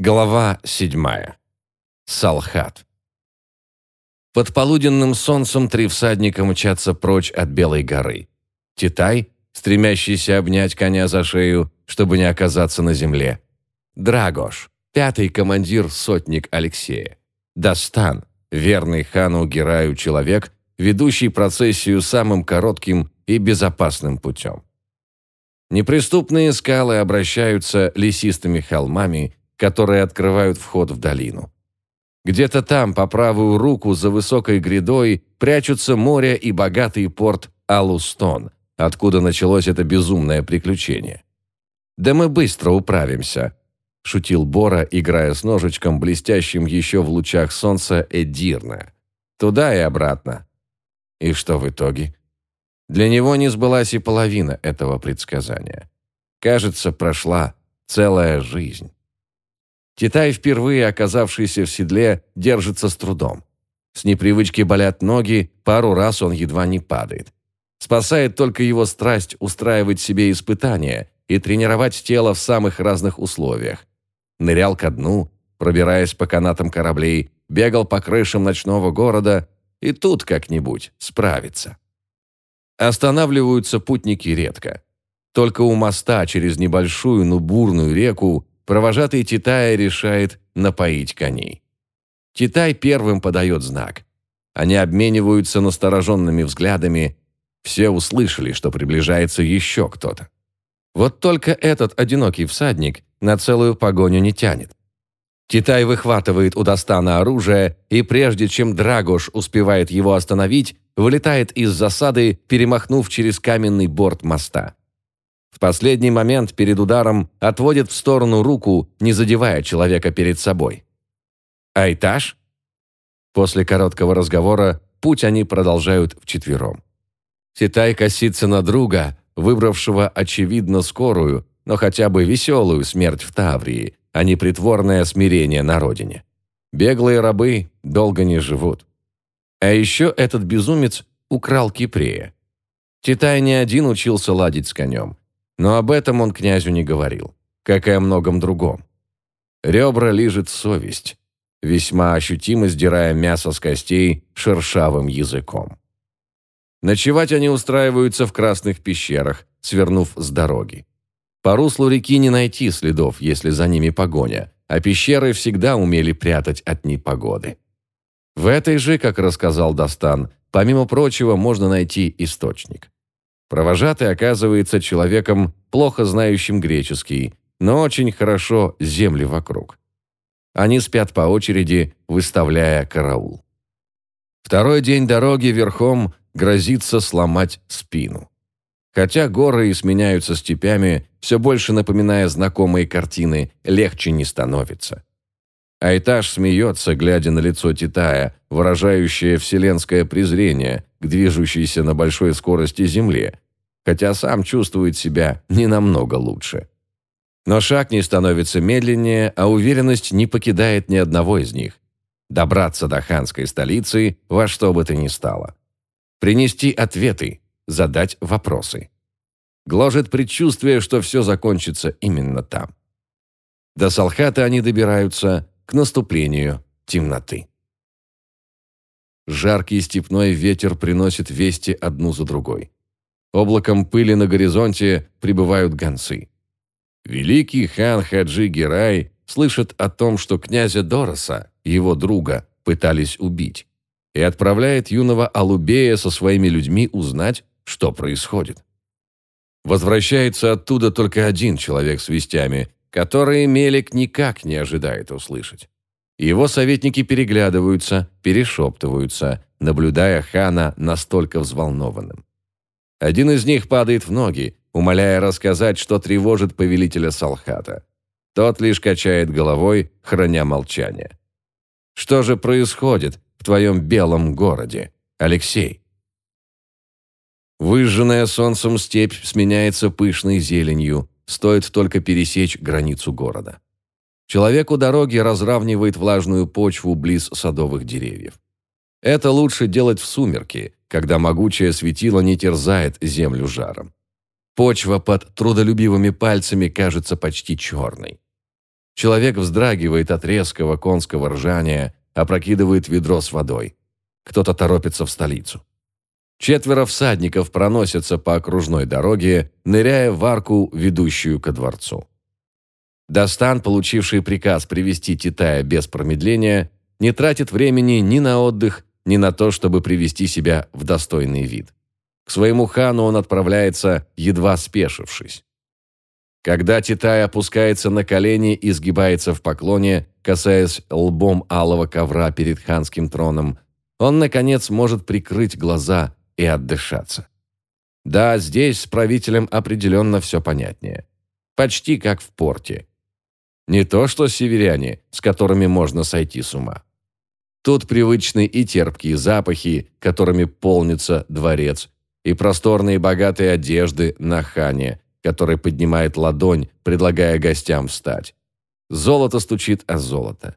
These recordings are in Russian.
Глава седьмая. Салхат. Под полуденным солнцем три всадника мчатся прочь от Белой горы. Титай, стремящийся обнять коня за шею, чтобы не оказаться на земле. Драгош, пятый командир сотник Алексея. Дастан, верный хану Гераю человек, ведущий процессию самым коротким и безопасным путем. Неприступные скалы обращаются лесистыми холмами которые открывают вход в долину. Где-то там, по правую руку, за высокой грядой, прячутся море и богатый порт Алустон, откуда началось это безумное приключение. «Да мы быстро управимся», – шутил Бора, играя с ножичком, блестящим еще в лучах солнца Эдирна. «Туда и обратно». И что в итоге? Для него не сбылась и половина этого предсказания. Кажется, прошла целая жизнь. Китай, впервые оказавшийся в седле, держится с трудом. С непривычки болят ноги, пару раз он едва не падает. Спасает только его страсть устраивать себе испытания и тренировать тело в самых разных условиях. Нырял ко дну, пробираясь по канатам кораблей, бегал по крышам ночного города и тут как-нибудь справится. Останавливаются путники редко. Только у моста через небольшую, но бурную реку провожатый Титая решает напоить коней. Титай первым подает знак. Они обмениваются настороженными взглядами. Все услышали, что приближается еще кто-то. Вот только этот одинокий всадник на целую погоню не тянет. Китай выхватывает у Достана оружие, и прежде чем Драгош успевает его остановить, вылетает из засады, перемахнув через каменный борт моста. В последний момент перед ударом отводит в сторону руку, не задевая человека перед собой. «Айтаж?» После короткого разговора путь они продолжают вчетвером. Титай косится на друга, выбравшего, очевидно, скорую, но хотя бы веселую смерть в Таврии, а не притворное смирение на родине. Беглые рабы долго не живут. А еще этот безумец украл Кипрея. Титай не один учился ладить с конем. Но об этом он князю не говорил, как и о многом другом. Ребра лижет совесть, весьма ощутимо сдирая мясо с костей шершавым языком. Ночевать они устраиваются в красных пещерах, свернув с дороги. По руслу реки не найти следов, если за ними погоня, а пещеры всегда умели прятать от непогоды. В этой же, как рассказал Достан, помимо прочего можно найти источник. Провожатый оказывается человеком, плохо знающим греческий, но очень хорошо земли вокруг. Они спят по очереди, выставляя караул. Второй день дороги верхом грозится сломать спину. Хотя горы и сменяются степями, все больше напоминая знакомые картины, легче не становится. Айтаж смеется, глядя на лицо Титая, выражающее вселенское презрение к движущейся на большой скорости Земле, хотя сам чувствует себя не намного лучше. Но шаг не становится медленнее, а уверенность не покидает ни одного из них. Добраться до ханской столицы во что бы то ни стало. Принести ответы, задать вопросы. Гложет предчувствие, что все закончится именно там. До Салхата они добираются к наступлению темноты. Жаркий степной ветер приносит вести одну за другой. Облаком пыли на горизонте прибывают гонцы. Великий хан Хаджи Герай слышит о том, что князя Дороса, его друга, пытались убить, и отправляет юного Алубея со своими людьми узнать, что происходит. Возвращается оттуда только один человек с вестями, которые Мелик никак не ожидает услышать. Его советники переглядываются, перешептываются, наблюдая хана настолько взволнованным. Один из них падает в ноги, умоляя рассказать, что тревожит повелителя Салхата. Тот лишь качает головой, храня молчание. «Что же происходит в твоем белом городе, Алексей?» Выжженная солнцем степь сменяется пышной зеленью, стоит только пересечь границу города. Человек у дороги разравнивает влажную почву близ садовых деревьев. Это лучше делать в сумерки, когда могучее светило не терзает землю жаром. Почва под трудолюбивыми пальцами кажется почти черной. Человек вздрагивает от резкого конского ржания, опрокидывает ведро с водой. Кто-то торопится в столицу. Четверо всадников проносятся по окружной дороге, ныряя в арку, ведущую ко дворцу. Достан, получивший приказ привести Титая без промедления, не тратит времени ни на отдых, ни на то, чтобы привести себя в достойный вид. К своему хану он отправляется, едва спешившись. Когда Титай опускается на колени и сгибается в поклоне, касаясь лбом алого ковра перед ханским троном, он, наконец, может прикрыть глаза и отдышаться. Да, здесь с правителем определенно все понятнее. Почти как в порте. Не то что северяне, с которыми можно сойти с ума. Тут привычны и терпкие запахи, которыми полнится дворец, и просторные богатые одежды на хане – который поднимает ладонь, предлагая гостям встать. Золото стучит о золото.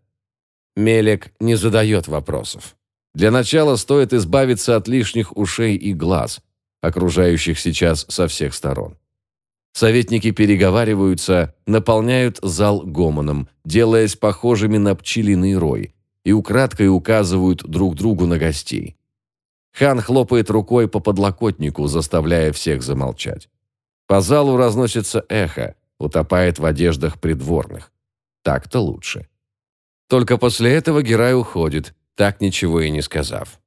Мелек не задает вопросов. Для начала стоит избавиться от лишних ушей и глаз, окружающих сейчас со всех сторон. Советники переговариваются, наполняют зал гомоном, делаясь похожими на пчелиный рой, и украдкой указывают друг другу на гостей. Хан хлопает рукой по подлокотнику, заставляя всех замолчать. По залу разносится эхо, утопает в одеждах придворных. Так-то лучше. Только после этого Герай уходит, так ничего и не сказав.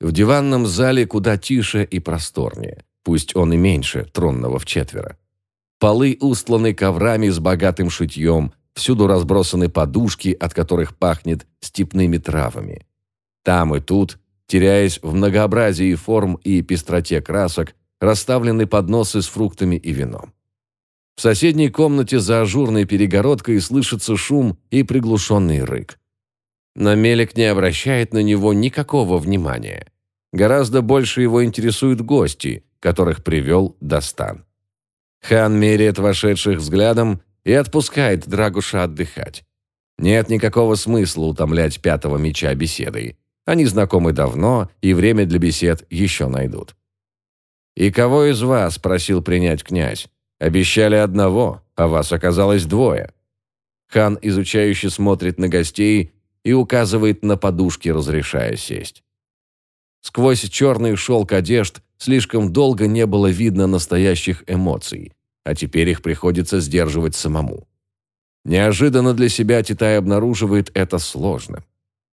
В диванном зале куда тише и просторнее, пусть он и меньше тронного в четверо. Полы устланы коврами с богатым шитьем, всюду разбросаны подушки, от которых пахнет степными травами. Там и тут, теряясь в многообразии форм и пестроте красок, расставлены подносы с фруктами и вином. В соседней комнате за ажурной перегородкой слышится шум и приглушенный рык. Но Мелик не обращает на него никакого внимания. Гораздо больше его интересуют гости, которых привел Достан. Хан меряет вошедших взглядом и отпускает Драгуша отдыхать. Нет никакого смысла утомлять пятого меча беседой. Они знакомы давно, и время для бесед еще найдут. «И кого из вас?» – просил принять князь. «Обещали одного, а вас оказалось двое». Хан изучающе смотрит на гостей и указывает на подушки, разрешая сесть. Сквозь черный шелк одежд слишком долго не было видно настоящих эмоций, а теперь их приходится сдерживать самому. Неожиданно для себя Титай обнаруживает это сложно.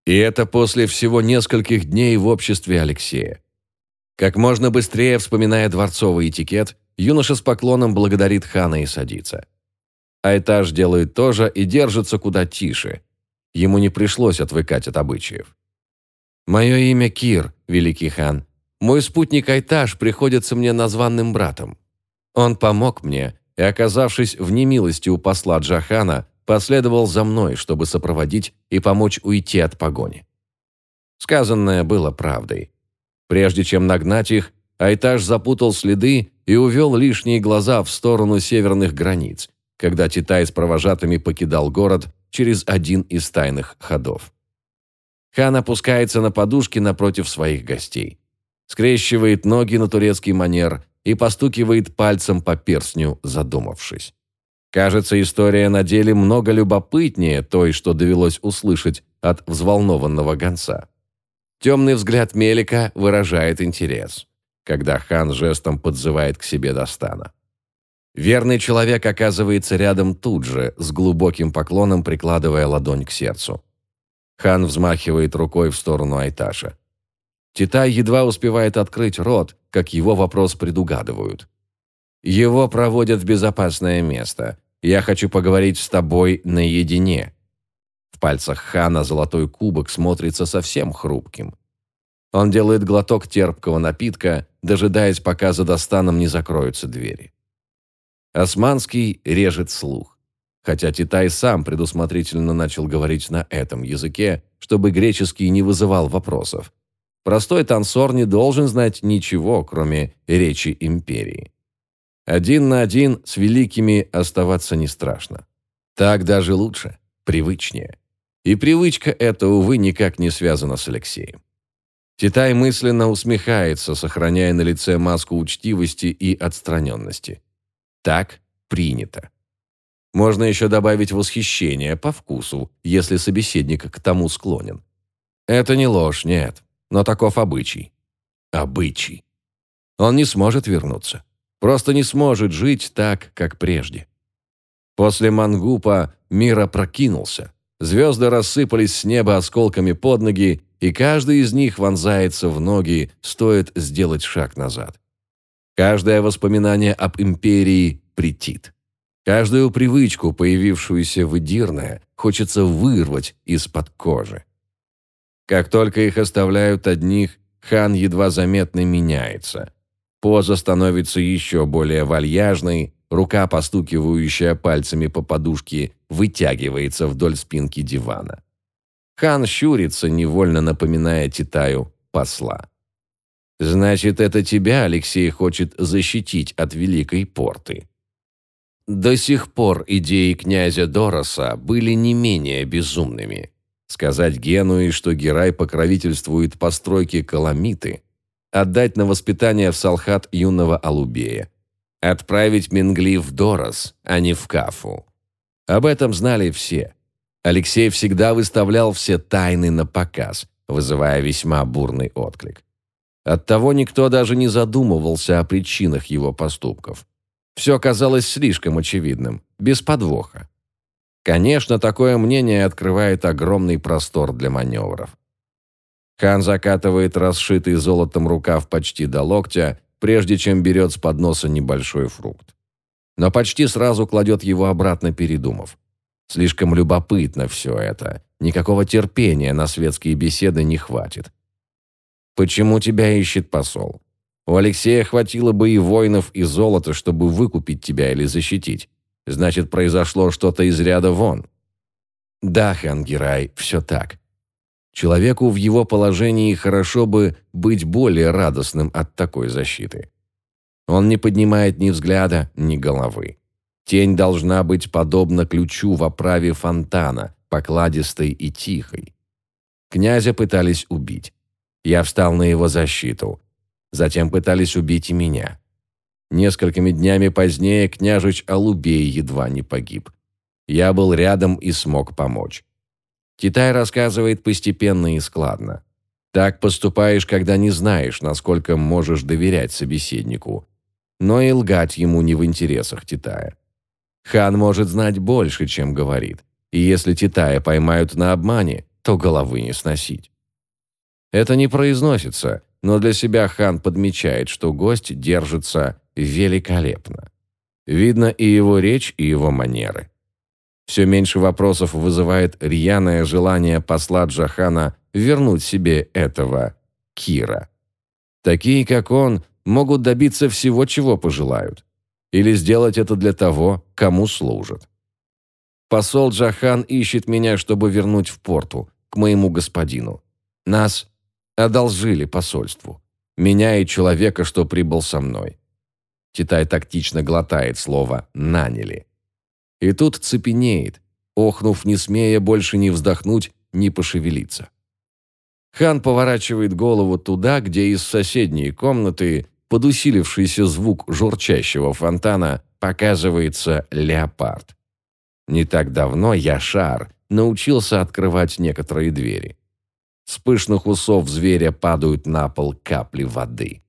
И это после всего нескольких дней в обществе Алексея. Как можно быстрее вспоминая дворцовый этикет, юноша с поклоном благодарит хана и садится. Айтаж делает то же и держится куда тише. Ему не пришлось отвыкать от обычаев. «Мое имя Кир, великий хан. Мой спутник Айтаж приходится мне названным братом. Он помог мне, и, оказавшись в немилости у посла Джахана, последовал за мной, чтобы сопроводить и помочь уйти от погони. Сказанное было правдой. Прежде чем нагнать их, Айтаж запутал следы и увел лишние глаза в сторону северных границ, когда Титай с провожатыми покидал город через один из тайных ходов. Хан опускается на подушки напротив своих гостей, скрещивает ноги на турецкий манер и постукивает пальцем по перстню, задумавшись. Кажется, история на деле много любопытнее той, что довелось услышать от взволнованного гонца. Темный взгляд Мелика выражает интерес, когда хан жестом подзывает к себе Достана. Верный человек оказывается рядом тут же, с глубоким поклоном прикладывая ладонь к сердцу. Хан взмахивает рукой в сторону Айташа. Титай едва успевает открыть рот, как его вопрос предугадывают. «Его проводят в безопасное место. Я хочу поговорить с тобой наедине», в пальцах хана золотой кубок смотрится совсем хрупким. Он делает глоток терпкого напитка, дожидаясь, пока за достаном не закроются двери. Османский режет слух. Хотя Титай сам предусмотрительно начал говорить на этом языке, чтобы греческий не вызывал вопросов. Простой танцор не должен знать ничего, кроме речи империи. Один на один с великими оставаться не страшно. Так даже лучше, привычнее. И привычка эта, увы, никак не связана с Алексеем. Титай мысленно усмехается, сохраняя на лице маску учтивости и отстраненности. Так принято. Можно еще добавить восхищение по вкусу, если собеседник к тому склонен. Это не ложь, нет, но таков обычай. Обычай. Он не сможет вернуться. Просто не сможет жить так, как прежде. После Мангупа мир опрокинулся. Звезды рассыпались с неба осколками под ноги, и каждый из них вонзается в ноги, стоит сделать шаг назад. Каждое воспоминание об империи претит. Каждую привычку, появившуюся в Эдирное, хочется вырвать из-под кожи. Как только их оставляют одних, хан едва заметно меняется. Поза становится еще более вальяжной, рука, постукивающая пальцами по подушке, вытягивается вдоль спинки дивана. Хан щурится, невольно напоминая Титаю посла. «Значит, это тебя Алексей хочет защитить от Великой Порты». До сих пор идеи князя Дороса были не менее безумными. Сказать Генуи, что Герай покровительствует постройке Каламиты, отдать на воспитание в Салхат юного Алубея, отправить Менгли в Дорос, а не в Кафу. Об этом знали все. Алексей всегда выставлял все тайны на показ, вызывая весьма бурный отклик. Оттого никто даже не задумывался о причинах его поступков. Все казалось слишком очевидным, без подвоха. Конечно, такое мнение открывает огромный простор для маневров. Хан закатывает расшитый золотом рукав почти до локтя, прежде чем берет с подноса небольшой фрукт. Но почти сразу кладет его обратно, передумав. Слишком любопытно все это. Никакого терпения на светские беседы не хватит. Почему тебя ищет посол? У Алексея хватило бы и воинов, и золота, чтобы выкупить тебя или защитить. Значит, произошло что-то из ряда вон. Да, Хангирай, все так. Человеку в его положении хорошо бы быть более радостным от такой защиты. Он не поднимает ни взгляда, ни головы. Тень должна быть подобна ключу в оправе фонтана, покладистой и тихой. Князя пытались убить. Я встал на его защиту. Затем пытались убить и меня. Несколькими днями позднее княжич Алубей едва не погиб. Я был рядом и смог помочь. Китай рассказывает постепенно и складно. Так поступаешь, когда не знаешь, насколько можешь доверять собеседнику. Но и лгать ему не в интересах Титая. Хан может знать больше, чем говорит. И если Титая поймают на обмане, то головы не сносить. Это не произносится, но для себя хан подмечает, что гость держится великолепно. Видно и его речь, и его манеры. Все меньше вопросов вызывает рьяное желание посла Джахана вернуть себе этого Кира. Такие, как он, могут добиться всего, чего пожелают. Или сделать это для того, кому служат. Посол Джахан ищет меня, чтобы вернуть в порту, к моему господину. Нас Одолжили посольству. Меня и человека, что прибыл со мной. Китай тактично глотает слово «наняли». И тут цепенеет, охнув, не смея больше ни вздохнуть, ни пошевелиться. Хан поворачивает голову туда, где из соседней комнаты под усилившийся звук журчащего фонтана показывается леопард. Не так давно я, Шар, научился открывать некоторые двери. С пышных усов зверя падают на пол капли воды.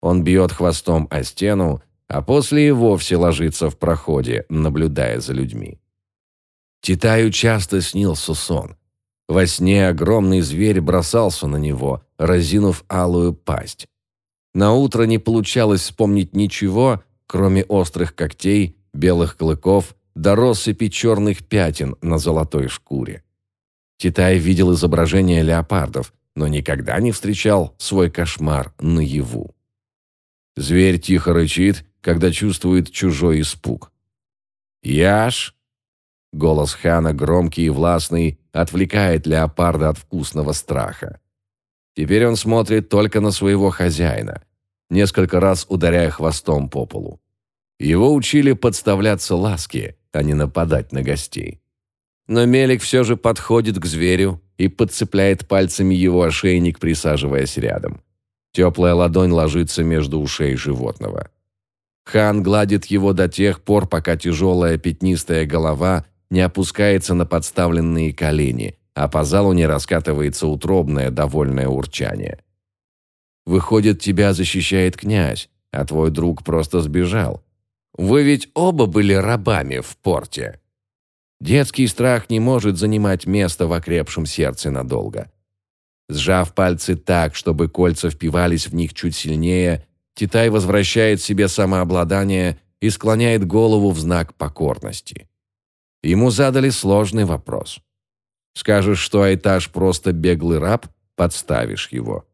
Он бьет хвостом о стену, а после и вовсе ложится в проходе, наблюдая за людьми. Титаю часто снился сон. Во сне огромный зверь бросался на него, разинув алую пасть. На утро не получалось вспомнить ничего, кроме острых когтей, белых клыков до россыпи черных пятен на золотой шкуре. Китай видел изображения леопардов, но никогда не встречал свой кошмар наяву. Зверь тихо рычит, когда чувствует чужой испуг. «Яш!» Голос хана, громкий и властный, отвлекает леопарда от вкусного страха. Теперь он смотрит только на своего хозяина, несколько раз ударяя хвостом по полу. Его учили подставляться ласке, а не нападать на гостей. Но Мелик все же подходит к зверю и подцепляет пальцами его ошейник, присаживаясь рядом. Теплая ладонь ложится между ушей животного. Хан гладит его до тех пор, пока тяжелая пятнистая голова не опускается на подставленные колени, а по залу не раскатывается утробное довольное урчание. Выходит, тебя защищает князь, а твой друг просто сбежал. Вы ведь оба были рабами в порте. Детский страх не может занимать место в окрепшем сердце надолго. Сжав пальцы так, чтобы кольца впивались в них чуть сильнее, Титай возвращает себе самообладание и склоняет голову в знак покорности. Ему задали сложный вопрос. Скажешь, что Айтаж просто беглый раб, подставишь его.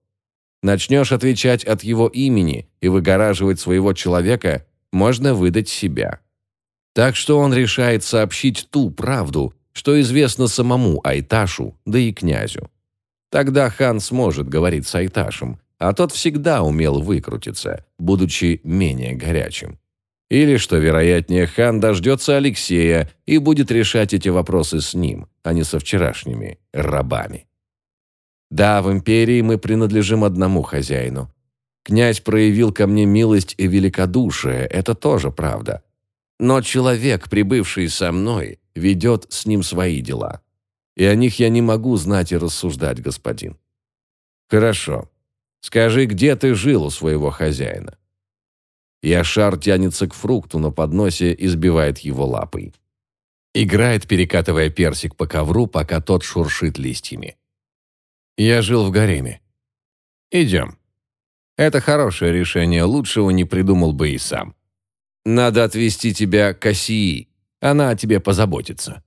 Начнешь отвечать от его имени и выгораживать своего человека, можно выдать себя. Так что он решает сообщить ту правду, что известно самому Айташу, да и князю. Тогда хан сможет говорить с Айташем, а тот всегда умел выкрутиться, будучи менее горячим. Или, что вероятнее, хан дождется Алексея и будет решать эти вопросы с ним, а не со вчерашними рабами. Да, в империи мы принадлежим одному хозяину. Князь проявил ко мне милость и великодушие, это тоже правда. Но человек, прибывший со мной, ведет с ним свои дела. И о них я не могу знать и рассуждать, господин. Хорошо. Скажи, где ты жил у своего хозяина? Яшар тянется к фрукту на подносе и сбивает его лапой. Играет, перекатывая персик по ковру, пока тот шуршит листьями. Я жил в гареме. Идем. Это хорошее решение, лучшего не придумал бы и сам. Надо отвезти тебя к Осии, она о тебе позаботится.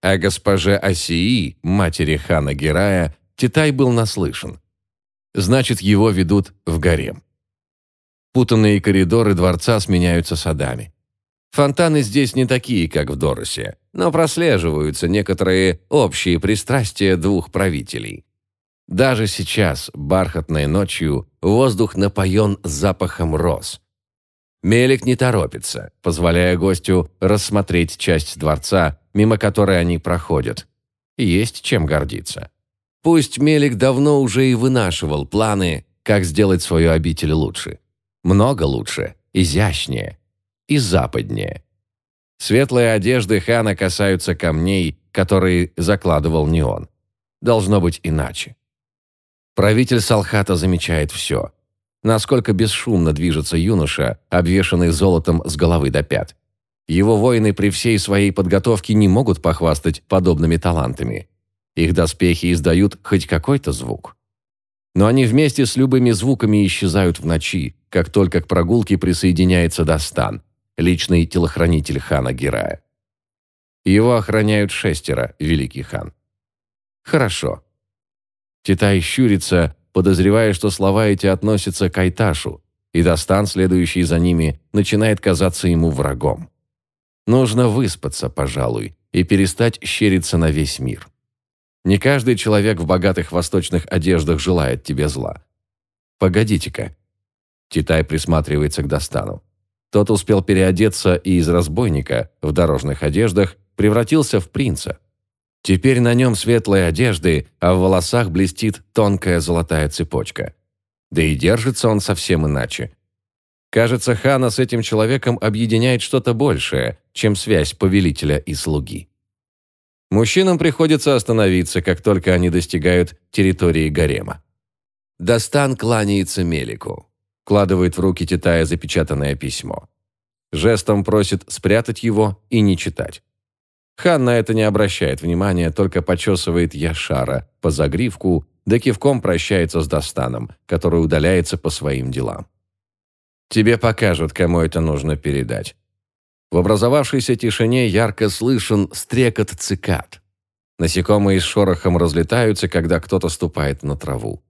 О госпоже Осии, матери хана Герая, Титай был наслышан. Значит, его ведут в гарем. Путанные коридоры дворца сменяются садами. Фонтаны здесь не такие, как в Доросе, но прослеживаются некоторые общие пристрастия двух правителей. Даже сейчас, бархатной ночью, воздух напоен запахом роз. Мелик не торопится, позволяя гостю рассмотреть часть дворца, мимо которой они проходят. Есть чем гордиться. Пусть Мелик давно уже и вынашивал планы, как сделать свою обитель лучше. Много лучше, изящнее и западнее. Светлые одежды хана касаются камней, которые закладывал не он. Должно быть иначе. Правитель Салхата замечает все. Насколько бесшумно движется юноша, обвешанный золотом с головы до пят. Его воины при всей своей подготовке не могут похвастать подобными талантами. Их доспехи издают хоть какой-то звук. Но они вместе с любыми звуками исчезают в ночи, как только к прогулке присоединяется Дастан, личный телохранитель хана Герая. Его охраняют шестеро, великий хан. Хорошо. Титай щурится, подозревая, что слова эти относятся к Айташу, и Дастан, следующий за ними, начинает казаться ему врагом. Нужно выспаться, пожалуй, и перестать щериться на весь мир. Не каждый человек в богатых восточных одеждах желает тебе зла. Погодите-ка. Титай присматривается к Достану. Тот успел переодеться и из разбойника в дорожных одеждах превратился в принца. Теперь на нем светлые одежды, а в волосах блестит тонкая золотая цепочка. Да и держится он совсем иначе. Кажется, хана с этим человеком объединяет что-то большее, чем связь повелителя и слуги. Мужчинам приходится остановиться, как только они достигают территории гарема. Достан кланяется Мелику. Кладывает в руки Титая запечатанное письмо. Жестом просит спрятать его и не читать. Хан на это не обращает внимания, только почесывает Яшара по загривку, да кивком прощается с Достаном, который удаляется по своим делам. «Тебе покажут, кому это нужно передать. В образовавшейся тишине ярко слышен стрекот цикад. Насекомые с шорохом разлетаются, когда кто-то ступает на траву.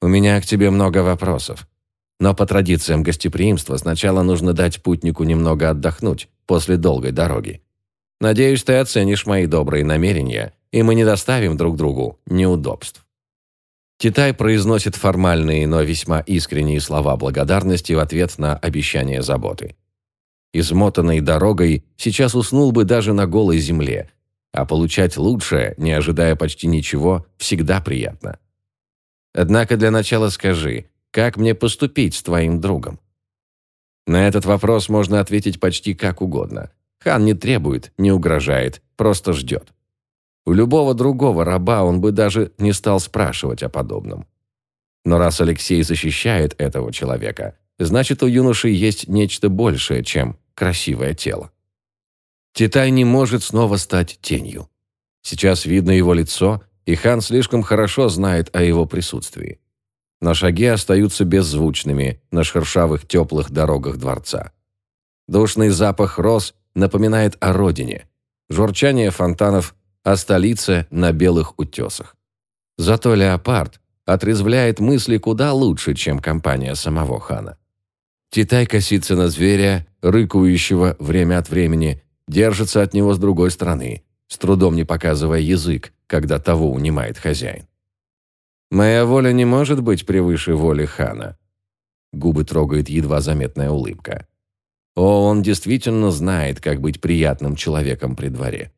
«У меня к тебе много вопросов. Но по традициям гостеприимства сначала нужно дать путнику немного отдохнуть после долгой дороги. Надеюсь, ты оценишь мои добрые намерения, и мы не доставим друг другу неудобств». Китай произносит формальные, но весьма искренние слова благодарности в ответ на обещание заботы измотанный дорогой, сейчас уснул бы даже на голой земле. А получать лучшее, не ожидая почти ничего, всегда приятно. Однако для начала скажи, как мне поступить с твоим другом? На этот вопрос можно ответить почти как угодно. Хан не требует, не угрожает, просто ждет. У любого другого раба он бы даже не стал спрашивать о подобном. Но раз Алексей защищает этого человека, значит, у юноши есть нечто большее, чем красивое тело. Титай не может снова стать тенью. Сейчас видно его лицо, и хан слишком хорошо знает о его присутствии. Но шаги остаются беззвучными на шершавых теплых дорогах дворца. Душный запах роз напоминает о родине. Журчание фонтанов о столице на белых утесах. Зато леопард отрезвляет мысли куда лучше, чем компания самого хана. Титай косится на зверя, рыкающего время от времени, держится от него с другой стороны, с трудом не показывая язык, когда того унимает хозяин. «Моя воля не может быть превыше воли хана». Губы трогает едва заметная улыбка. О, он действительно знает, как быть приятным человеком при дворе.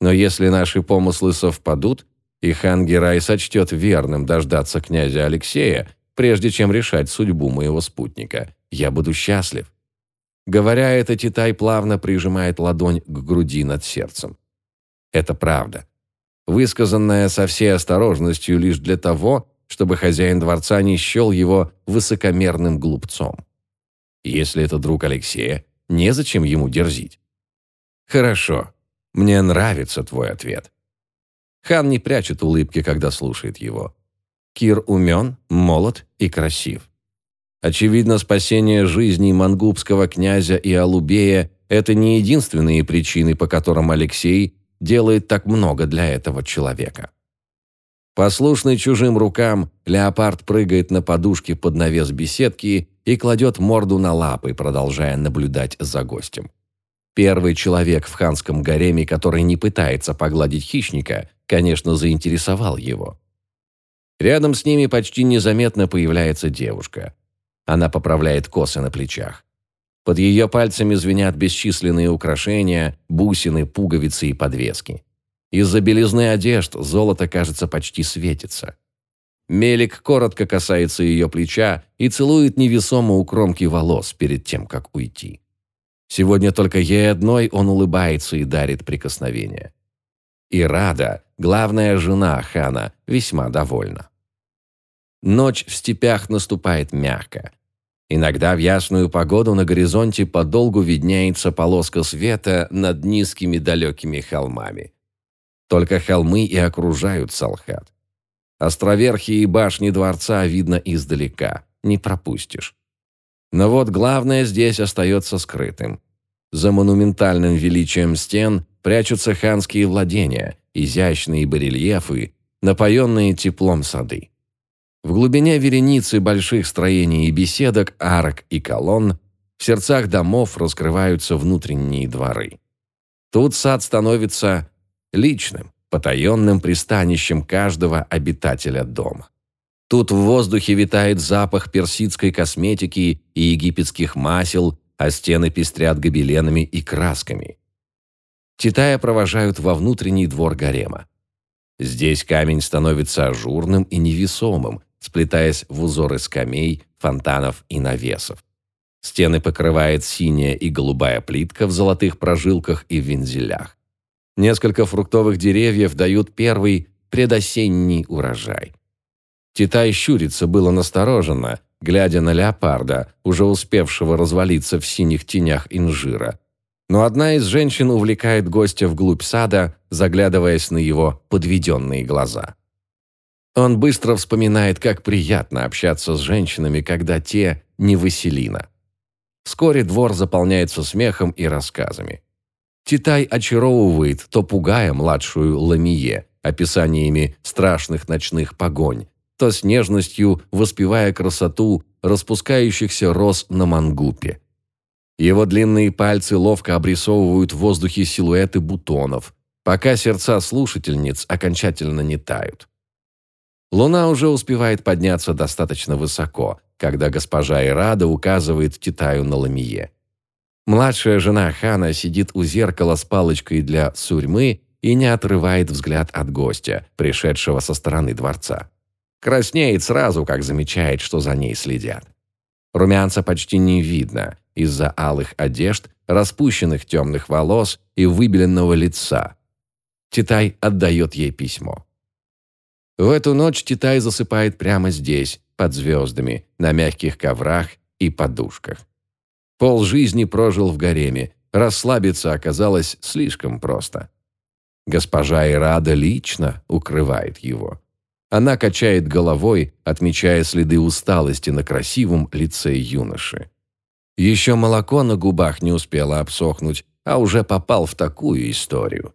Но если наши помыслы совпадут, и хан Герай сочтет верным дождаться князя Алексея, прежде чем решать судьбу моего спутника, я буду счастлив. Говоря это, Титай плавно прижимает ладонь к груди над сердцем. Это правда. Высказанная со всей осторожностью лишь для того, чтобы хозяин дворца не счел его высокомерным глупцом. Если это друг Алексея, незачем ему дерзить. Хорошо, мне нравится твой ответ. Хан не прячет улыбки, когда слушает его. Кир умен, молод и красив. Очевидно, спасение жизни мангубского князя и Алубея – это не единственные причины, по которым Алексей делает так много для этого человека. Послушный чужим рукам, леопард прыгает на подушке под навес беседки и кладет морду на лапы, продолжая наблюдать за гостем. Первый человек в ханском гареме, который не пытается погладить хищника, конечно, заинтересовал его. Рядом с ними почти незаметно появляется девушка. Она поправляет косы на плечах. Под ее пальцами звенят бесчисленные украшения, бусины, пуговицы и подвески. Из-за белизны одежд золото, кажется, почти светится. Мелик коротко касается ее плеча и целует невесомо у кромки волос перед тем, как уйти. Сегодня только ей одной он улыбается и дарит прикосновение. И Рада, главная жена хана, весьма довольна. Ночь в степях наступает мягко. Иногда в ясную погоду на горизонте подолгу виднеется полоска света над низкими далекими холмами. Только холмы и окружают Салхат. Островерхи и башни дворца видно издалека, не пропустишь. Но вот главное здесь остается скрытым. За монументальным величием стен прячутся ханские владения, изящные барельефы, напоенные теплом сады. В глубине вереницы больших строений и беседок, арок и колонн в сердцах домов раскрываются внутренние дворы. Тут сад становится личным, потаенным пристанищем каждого обитателя дома. Тут в воздухе витает запах персидской косметики и египетских масел, а стены пестрят гобеленами и красками. Титая провожают во внутренний двор гарема. Здесь камень становится ажурным и невесомым, сплетаясь в узоры скамей, фонтанов и навесов. Стены покрывает синяя и голубая плитка в золотых прожилках и вензелях. Несколько фруктовых деревьев дают первый предосенний урожай. Титай щурится было настороженно, глядя на леопарда, уже успевшего развалиться в синих тенях инжира. Но одна из женщин увлекает гостя вглубь сада, заглядываясь на его подведенные глаза. Он быстро вспоминает, как приятно общаться с женщинами, когда те не Василина. Вскоре двор заполняется смехом и рассказами. Титай очаровывает, то пугая младшую Ламие описаниями страшных ночных погонь, то с нежностью воспевая красоту распускающихся роз на мангупе. Его длинные пальцы ловко обрисовывают в воздухе силуэты бутонов, пока сердца слушательниц окончательно не тают. Луна уже успевает подняться достаточно высоко, когда госпожа Ирада указывает Титаю на ламие. Младшая жена хана сидит у зеркала с палочкой для сурьмы и не отрывает взгляд от гостя, пришедшего со стороны дворца. Краснеет сразу, как замечает, что за ней следят. Румянца почти не видно из-за алых одежд, распущенных темных волос и выбеленного лица. Титай отдает ей письмо. В эту ночь Титай засыпает прямо здесь, под звездами, на мягких коврах и подушках. Пол жизни прожил в гареме, расслабиться оказалось слишком просто. Госпожа Ирада лично укрывает его. Она качает головой, отмечая следы усталости на красивом лице юноши. Еще молоко на губах не успело обсохнуть, а уже попал в такую историю.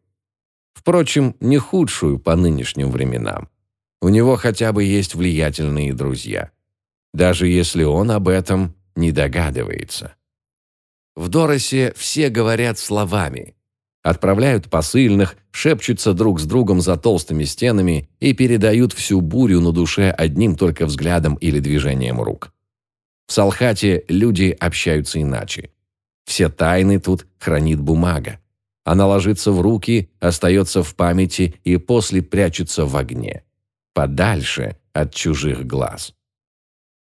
Впрочем, не худшую по нынешним временам. У него хотя бы есть влиятельные друзья. Даже если он об этом не догадывается. В Доросе все говорят словами. Отправляют посыльных, шепчутся друг с другом за толстыми стенами и передают всю бурю на душе одним только взглядом или движением рук. В Салхате люди общаются иначе. Все тайны тут хранит бумага. Она ложится в руки, остается в памяти и после прячется в огне. Подальше от чужих глаз.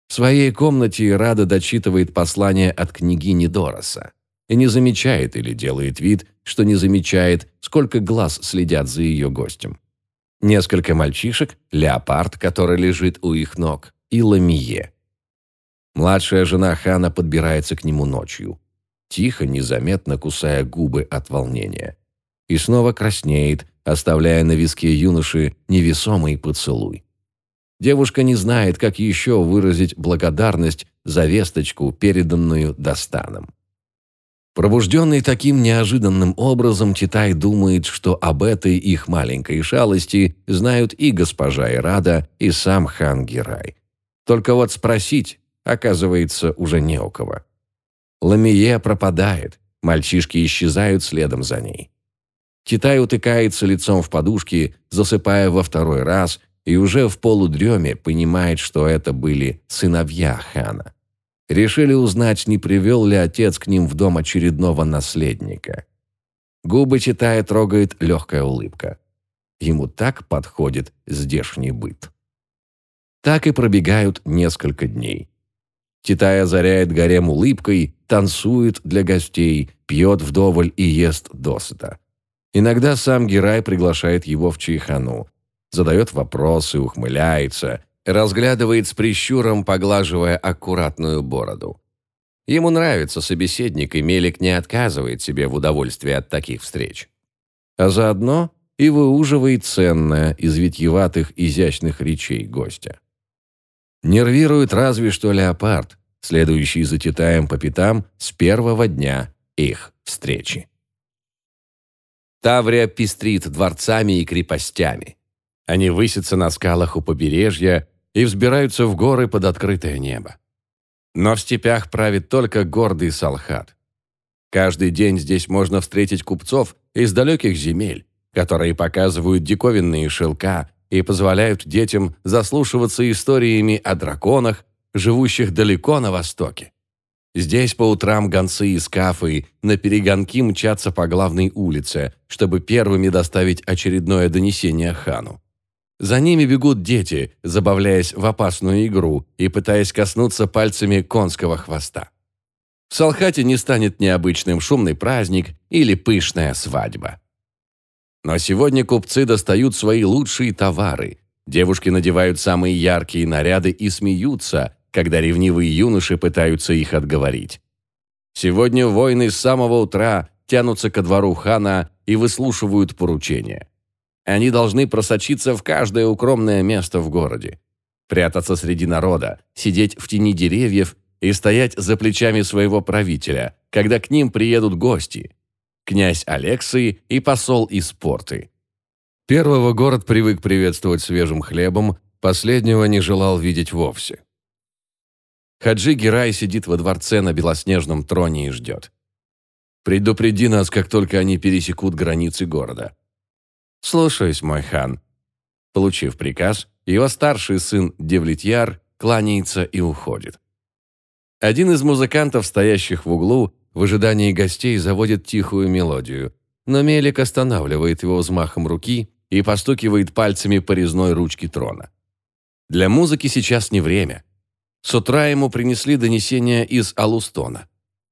В своей комнате Рада дочитывает послание от княгини Дороса и не замечает или делает вид, что не замечает, сколько глаз следят за ее гостем. Несколько мальчишек, леопард, который лежит у их ног, и ламие. Младшая жена хана подбирается к нему ночью, тихо, незаметно кусая губы от волнения. И снова краснеет, оставляя на виске юноши невесомый поцелуй. Девушка не знает, как еще выразить благодарность за весточку, переданную Достаном. Пробужденный таким неожиданным образом, Титай думает, что об этой их маленькой шалости знают и госпожа Ирада, и сам хан Герай. Только вот спросить, оказывается, уже не у кого. Ламие пропадает, мальчишки исчезают следом за ней. Китай утыкается лицом в подушки, засыпая во второй раз, и уже в полудреме понимает, что это были сыновья хана. Решили узнать, не привел ли отец к ним в дом очередного наследника. Губы читая трогает легкая улыбка. Ему так подходит здешний быт. Так и пробегают несколько дней. Китай озаряет гарем улыбкой, танцует для гостей, пьет вдоволь и ест досыта. Иногда сам Герай приглашает его в чайхану, задает вопросы, ухмыляется, разглядывает с прищуром, поглаживая аккуратную бороду. Ему нравится собеседник, и Мелик не отказывает себе в удовольствии от таких встреч. А заодно и выуживает ценное из витьеватых изящных речей гостя. Нервирует разве что леопард, следующий за Титаем по пятам с первого дня их встречи. Таврия пестрит дворцами и крепостями. Они высятся на скалах у побережья и взбираются в горы под открытое небо. Но в степях правит только гордый Салхат. Каждый день здесь можно встретить купцов из далеких земель, которые показывают диковинные шелка и позволяют детям заслушиваться историями о драконах, живущих далеко на востоке. Здесь по утрам гонцы и скафы на перегонки мчатся по главной улице, чтобы первыми доставить очередное донесение хану. За ними бегут дети, забавляясь в опасную игру и пытаясь коснуться пальцами конского хвоста. В Салхате не станет необычным шумный праздник или пышная свадьба. Но сегодня купцы достают свои лучшие товары. Девушки надевают самые яркие наряды и смеются, когда ревнивые юноши пытаются их отговорить. Сегодня воины с самого утра тянутся ко двору хана и выслушивают поручения. Они должны просочиться в каждое укромное место в городе, прятаться среди народа, сидеть в тени деревьев и стоять за плечами своего правителя, когда к ним приедут гости. Князь Алексей и посол из порты. Первого город привык приветствовать свежим хлебом, последнего не желал видеть вовсе. Хаджи Герай сидит во дворце на белоснежном троне и ждет. «Предупреди нас, как только они пересекут границы города», «Слушаюсь, мой хан». Получив приказ, его старший сын Девлетьяр кланяется и уходит. Один из музыкантов, стоящих в углу, в ожидании гостей заводит тихую мелодию, но Мелик останавливает его взмахом руки и постукивает пальцами по резной ручке трона. Для музыки сейчас не время. С утра ему принесли донесение из Алустона.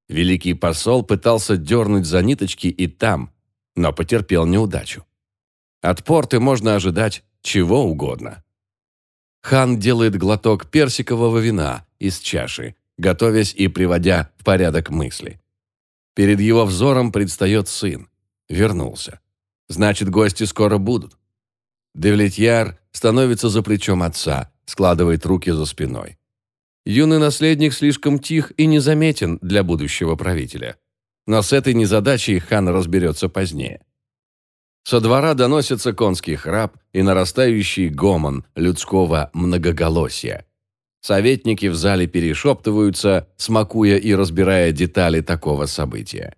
Великий посол пытался дернуть за ниточки и там, но потерпел неудачу. От порты можно ожидать чего угодно. Хан делает глоток персикового вина из чаши, готовясь и приводя в порядок мысли. Перед его взором предстает сын. Вернулся. Значит, гости скоро будут. Девлетьяр становится за плечом отца, складывает руки за спиной. Юный наследник слишком тих и незаметен для будущего правителя. Но с этой незадачей хан разберется позднее. Со двора доносится конский храп и нарастающий гомон людского многоголосия. Советники в зале перешептываются, смакуя и разбирая детали такого события.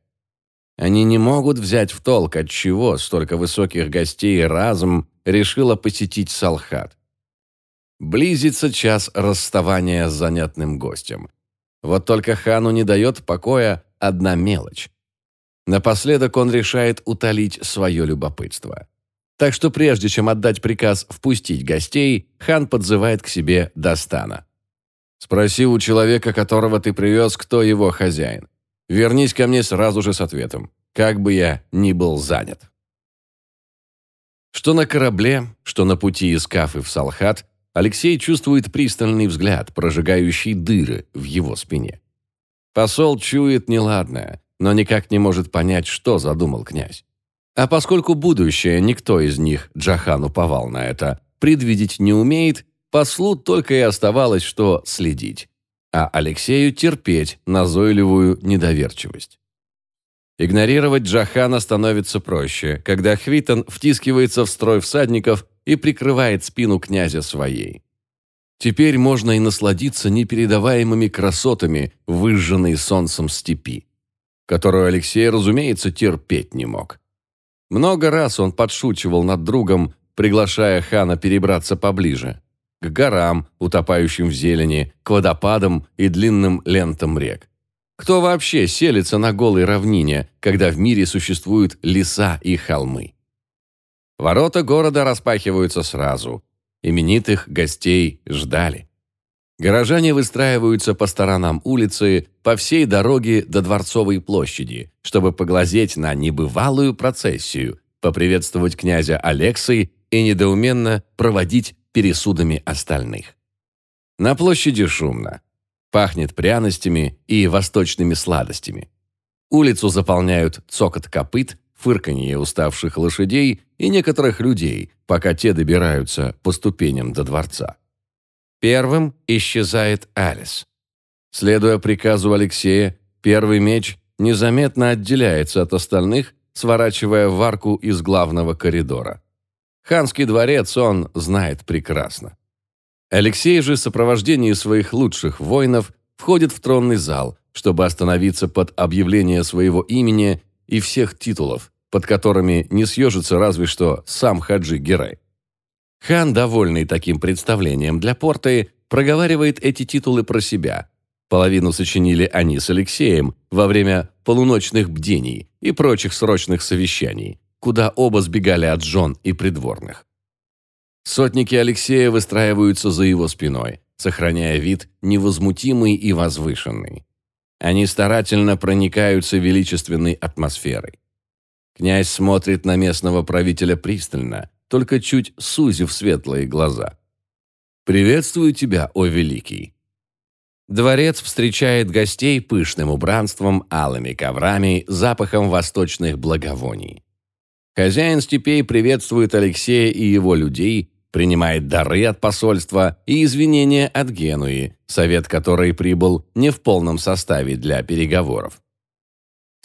Они не могут взять в толк, от чего столько высоких гостей разом решила посетить Салхат. Близится час расставания с занятным гостем. Вот только хану не дает покоя одна мелочь. Напоследок он решает утолить свое любопытство. Так что прежде чем отдать приказ впустить гостей, хан подзывает к себе Дастана. «Спроси у человека, которого ты привез, кто его хозяин. Вернись ко мне сразу же с ответом, как бы я ни был занят». Что на корабле, что на пути из Кафы в Салхат, Алексей чувствует пристальный взгляд, прожигающий дыры в его спине. Посол чует неладное, но никак не может понять, что задумал князь. А поскольку будущее никто из них, Джахан уповал на это, предвидеть не умеет, послу только и оставалось, что следить, а Алексею терпеть назойливую недоверчивость. Игнорировать Джахана становится проще, когда Хвитон втискивается в строй всадников и прикрывает спину князя своей. Теперь можно и насладиться непередаваемыми красотами, выжженной солнцем степи, которую Алексей, разумеется, терпеть не мог. Много раз он подшучивал над другом, приглашая хана перебраться поближе, к горам, утопающим в зелени, к водопадам и длинным лентам рек. Кто вообще селится на голой равнине, когда в мире существуют леса и холмы? Ворота города распахиваются сразу. Именитых гостей ждали. Горожане выстраиваются по сторонам улицы, по всей дороге до Дворцовой площади, чтобы поглазеть на небывалую процессию, поприветствовать князя Алексой и недоуменно проводить пересудами остальных. На площади шумно. Пахнет пряностями и восточными сладостями. Улицу заполняют цокот копыт, фырканье уставших лошадей и некоторых людей, пока те добираются по ступеням до дворца. Первым исчезает Алис. Следуя приказу Алексея, первый меч незаметно отделяется от остальных, сворачивая в арку из главного коридора. Ханский дворец он знает прекрасно. Алексей же в сопровождении своих лучших воинов входит в тронный зал, чтобы остановиться под объявление своего имени и всех титулов, под которыми не съежится разве что сам Хаджи Герай. Хан, довольный таким представлением для порты, проговаривает эти титулы про себя. Половину сочинили они с Алексеем во время полуночных бдений и прочих срочных совещаний, куда оба сбегали от жен и придворных. Сотники Алексея выстраиваются за его спиной, сохраняя вид невозмутимый и возвышенный. Они старательно проникаются величественной атмосферой. Князь смотрит на местного правителя пристально, только чуть сузив светлые глаза. «Приветствую тебя, о великий!» Дворец встречает гостей пышным убранством, алыми коврами, запахом восточных благовоний. Хозяин степей приветствует Алексея и его людей, принимает дары от посольства и извинения от Генуи, совет которой прибыл не в полном составе для переговоров.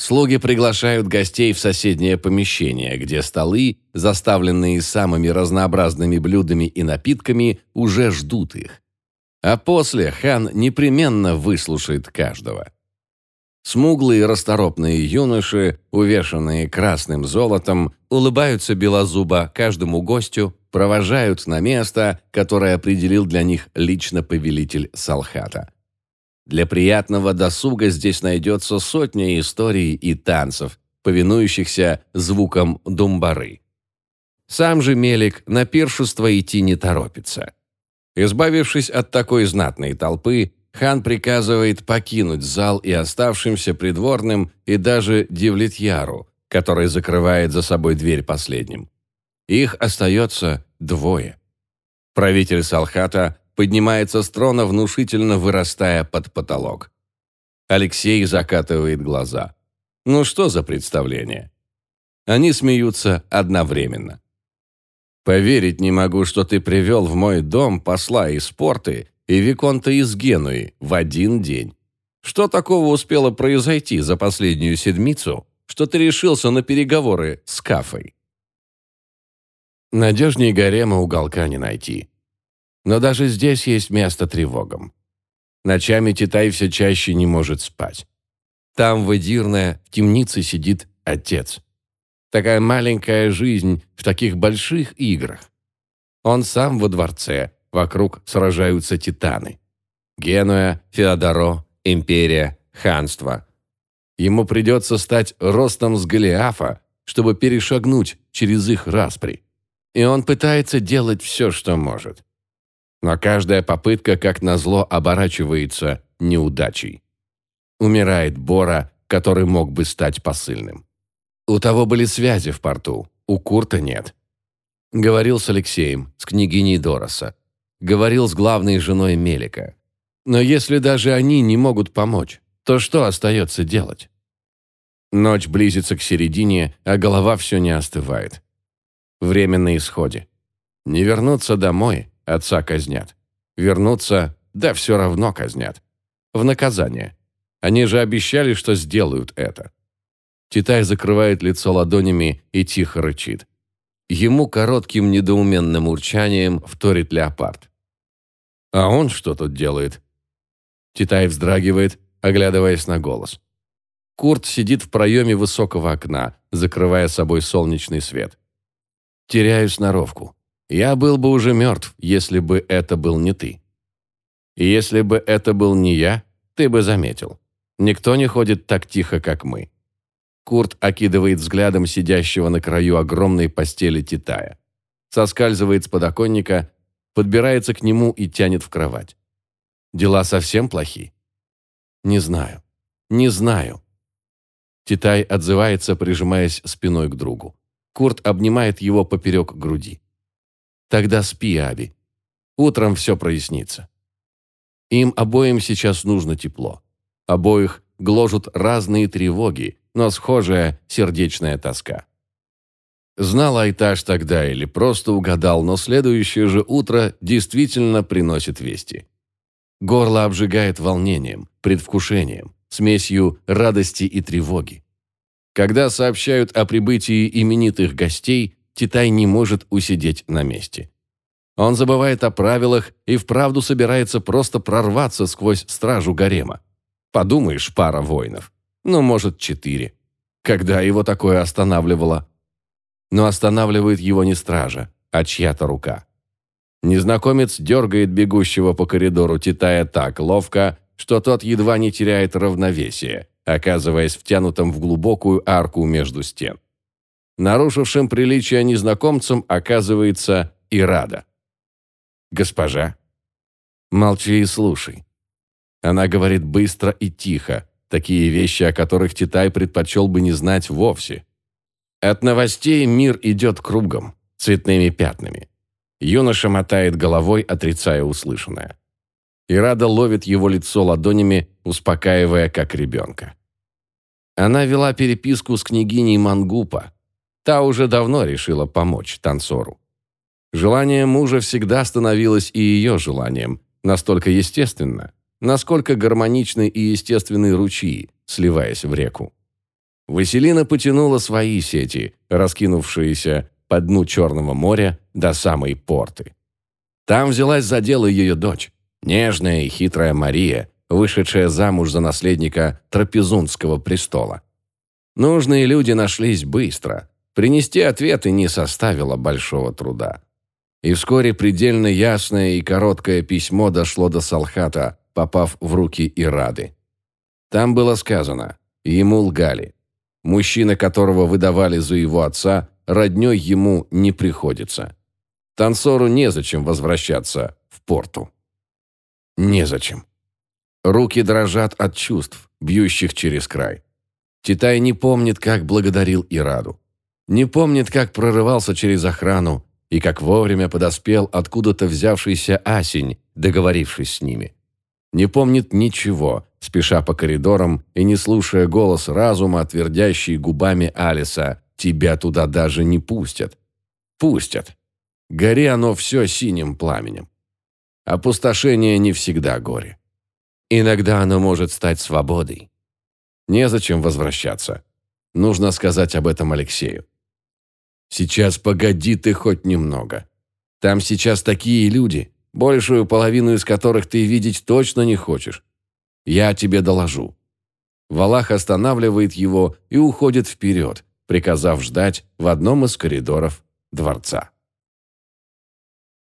Слуги приглашают гостей в соседнее помещение, где столы, заставленные самыми разнообразными блюдами и напитками, уже ждут их. А после хан непременно выслушает каждого. Смуглые расторопные юноши, увешанные красным золотом, улыбаются белозубо каждому гостю, провожают на место, которое определил для них лично повелитель Салхата. Для приятного досуга здесь найдется сотня историй и танцев, повинующихся звукам думбары. Сам же Мелик на пиршество идти не торопится. Избавившись от такой знатной толпы, хан приказывает покинуть зал и оставшимся придворным, и даже Девлетьяру, который закрывает за собой дверь последним. Их остается двое. Правитель Салхата поднимается с трона, внушительно вырастая под потолок. Алексей закатывает глаза. Ну что за представление? Они смеются одновременно. Поверить не могу, что ты привел в мой дом посла из порты и Виконта из Генуи в один день. Что такого успело произойти за последнюю седмицу, что ты решился на переговоры с Кафой? Надежнее гарема уголка не найти. Но даже здесь есть место тревогам. Ночами Титай все чаще не может спать. Там, в Эдирне, в темнице сидит отец. Такая маленькая жизнь в таких больших играх. Он сам во дворце, вокруг сражаются титаны. Генуя, Феодоро, Империя, Ханство. Ему придется стать ростом с Голиафа, чтобы перешагнуть через их распри. И он пытается делать все, что может. Но каждая попытка, как назло, оборачивается неудачей. Умирает Бора, который мог бы стать посыльным. У того были связи в порту, у Курта нет. Говорил с Алексеем, с княгиней Дороса. Говорил с главной женой Мелика. Но если даже они не могут помочь, то что остается делать? Ночь близится к середине, а голова все не остывает. Время на исходе. Не вернуться домой, отца казнят. Вернуться, да все равно казнят. В наказание. Они же обещали, что сделают это. Титай закрывает лицо ладонями и тихо рычит. Ему коротким недоуменным урчанием вторит леопард. «А он что тут делает?» Титай вздрагивает, оглядываясь на голос. Курт сидит в проеме высокого окна, закрывая собой солнечный свет. Теряю сноровку. Я был бы уже мертв, если бы это был не ты. И если бы это был не я, ты бы заметил. Никто не ходит так тихо, как мы. Курт окидывает взглядом сидящего на краю огромной постели Титая. Соскальзывает с подоконника, подбирается к нему и тянет в кровать. Дела совсем плохи? Не знаю. Не знаю. Титай отзывается, прижимаясь спиной к другу. Курт обнимает его поперек груди. Тогда спи, Аби. Утром все прояснится. Им обоим сейчас нужно тепло. Обоих гложут разные тревоги, но схожая сердечная тоска. Знал Айташ тогда или просто угадал, но следующее же утро действительно приносит вести. Горло обжигает волнением, предвкушением, смесью радости и тревоги. Когда сообщают о прибытии именитых гостей, Титай не может усидеть на месте. Он забывает о правилах и вправду собирается просто прорваться сквозь стражу гарема. Подумаешь, пара воинов. Ну, может, четыре. Когда его такое останавливало? Но останавливает его не стража, а чья-то рука. Незнакомец дергает бегущего по коридору Титая так ловко, что тот едва не теряет равновесие, оказываясь втянутым в глубокую арку между стен. Нарушившим приличие незнакомцем оказывается и Рада. «Госпожа?» «Молчи и слушай». Она говорит быстро и тихо, такие вещи, о которых Титай предпочел бы не знать вовсе. От новостей мир идет кругом, цветными пятнами. Юноша мотает головой, отрицая услышанное. Ирада ловит его лицо ладонями, успокаивая, как ребенка. Она вела переписку с княгиней Мангупа. Та уже давно решила помочь танцору. Желание мужа всегда становилось и ее желанием, настолько естественно, насколько гармоничны и естественные ручьи, сливаясь в реку. Василина потянула свои сети, раскинувшиеся по дну Черного моря до самой порты. Там взялась за дело ее дочь, нежная и хитрая Мария, вышедшая замуж за наследника Трапезунского престола. Нужные люди нашлись быстро. Принести ответы не составило большого труда. И вскоре предельно ясное и короткое письмо дошло до Салхата, попав в руки Ирады. Там было сказано, ему лгали. Мужчина, которого выдавали за его отца, роднёй ему не приходится. Танцору незачем возвращаться в порту. Незачем. Руки дрожат от чувств, бьющих через край. Титай не помнит, как благодарил Ираду. Не помнит, как прорывался через охрану и как вовремя подоспел откуда-то взявшийся Асень, договорившись с ними. Не помнит ничего, спеша по коридорам и не слушая голос разума, твердящий губами Алиса «Тебя туда даже не пустят». Пустят. Гори оно все синим пламенем. Опустошение не всегда горе. Иногда оно может стать свободой. Незачем возвращаться. Нужно сказать об этом Алексею. Сейчас погоди ты хоть немного. Там сейчас такие люди, большую половину из которых ты видеть точно не хочешь. Я тебе доложу». Валах останавливает его и уходит вперед, приказав ждать в одном из коридоров дворца.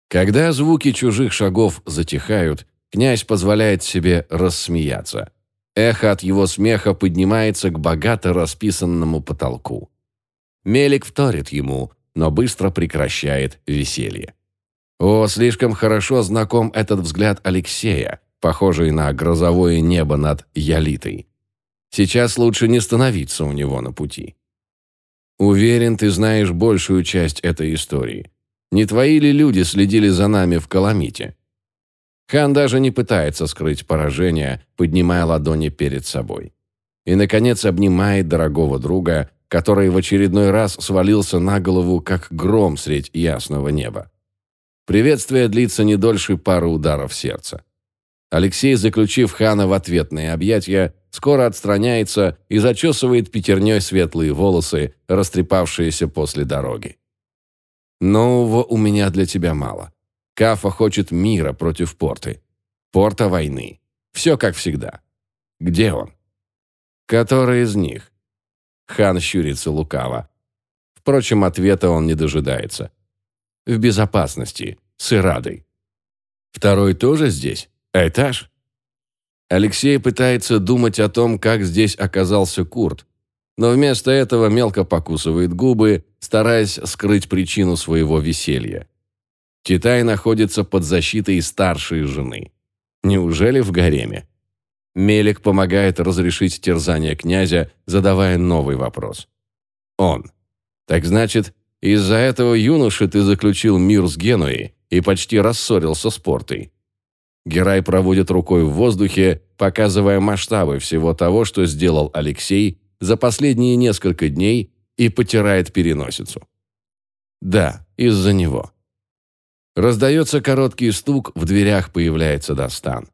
Когда звуки чужих шагов затихают, князь позволяет себе рассмеяться. Эхо от его смеха поднимается к богато расписанному потолку. Мелик вторит ему, но быстро прекращает веселье. О, слишком хорошо знаком этот взгляд Алексея, похожий на грозовое небо над Ялитой. Сейчас лучше не становиться у него на пути. Уверен, ты знаешь большую часть этой истории. Не твои ли люди следили за нами в Каламите? Хан даже не пытается скрыть поражение, поднимая ладони перед собой. И, наконец, обнимает дорогого друга, который в очередной раз свалился на голову, как гром средь ясного неба. Приветствие длится не дольше пары ударов сердца. Алексей, заключив хана в ответные объятия, скоро отстраняется и зачесывает пятерней светлые волосы, растрепавшиеся после дороги. «Нового у меня для тебя мало. Кафа хочет мира против порты. Порта войны. Все как всегда. Где он?» «Который из них?» Хан щурится лукаво. Впрочем, ответа он не дожидается. «В безопасности. С Ирадой». «Второй тоже здесь?» Этаж? Алексей пытается думать о том, как здесь оказался Курт, но вместо этого мелко покусывает губы, стараясь скрыть причину своего веселья. Китай находится под защитой старшей жены. Неужели в гареме? Мелик помогает разрешить терзание князя, задавая новый вопрос. Он. Так значит, из-за этого юноши ты заключил мир с Генуей и почти рассорился с Портой. Герай проводит рукой в воздухе, показывая масштабы всего того, что сделал Алексей за последние несколько дней и потирает переносицу. Да, из-за него. Раздается короткий стук, в дверях появляется Достан.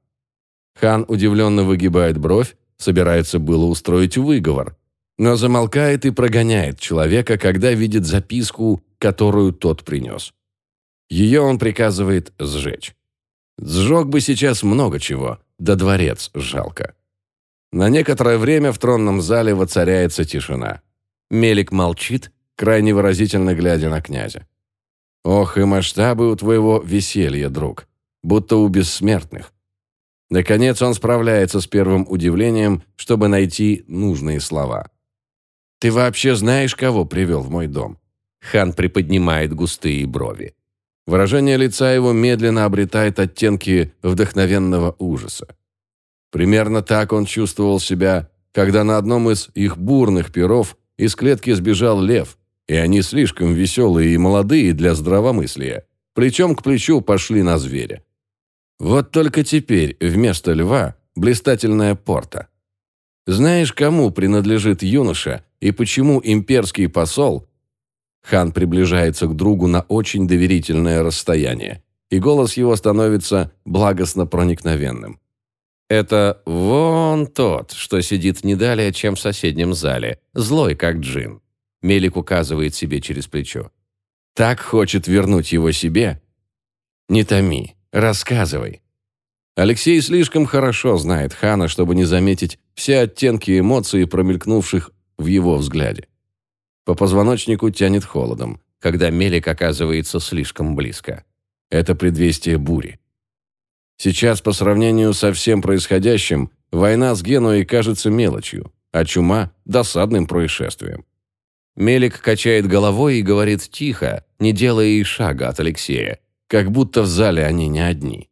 Хан удивленно выгибает бровь, собирается было устроить выговор, но замолкает и прогоняет человека, когда видит записку, которую тот принес. Ее он приказывает сжечь. Сжег бы сейчас много чего, да дворец жалко. На некоторое время в тронном зале воцаряется тишина. Мелик молчит, крайне выразительно глядя на князя. «Ох, и масштабы у твоего веселья, друг, будто у бессмертных». Наконец он справляется с первым удивлением, чтобы найти нужные слова. «Ты вообще знаешь, кого привел в мой дом?» Хан приподнимает густые брови. Выражение лица его медленно обретает оттенки вдохновенного ужаса. Примерно так он чувствовал себя, когда на одном из их бурных перов из клетки сбежал лев, и они слишком веселые и молодые для здравомыслия, плечом к плечу пошли на зверя. Вот только теперь вместо льва блистательная порта. Знаешь, кому принадлежит юноша и почему имперский посол Хан приближается к другу на очень доверительное расстояние, и голос его становится благостно проникновенным. Это вон тот, что сидит не далее, чем в соседнем зале, злой как джин. Мелик указывает себе через плечо. Так хочет вернуть его себе? Не томи, рассказывай. Алексей слишком хорошо знает Хана, чтобы не заметить все оттенки эмоций, промелькнувших в его взгляде. По позвоночнику тянет холодом, когда мелик оказывается слишком близко. Это предвестие бури. Сейчас, по сравнению со всем происходящим, война с Генуей кажется мелочью, а чума – досадным происшествием. Мелик качает головой и говорит тихо, не делая и шага от Алексея, как будто в зале они не одни.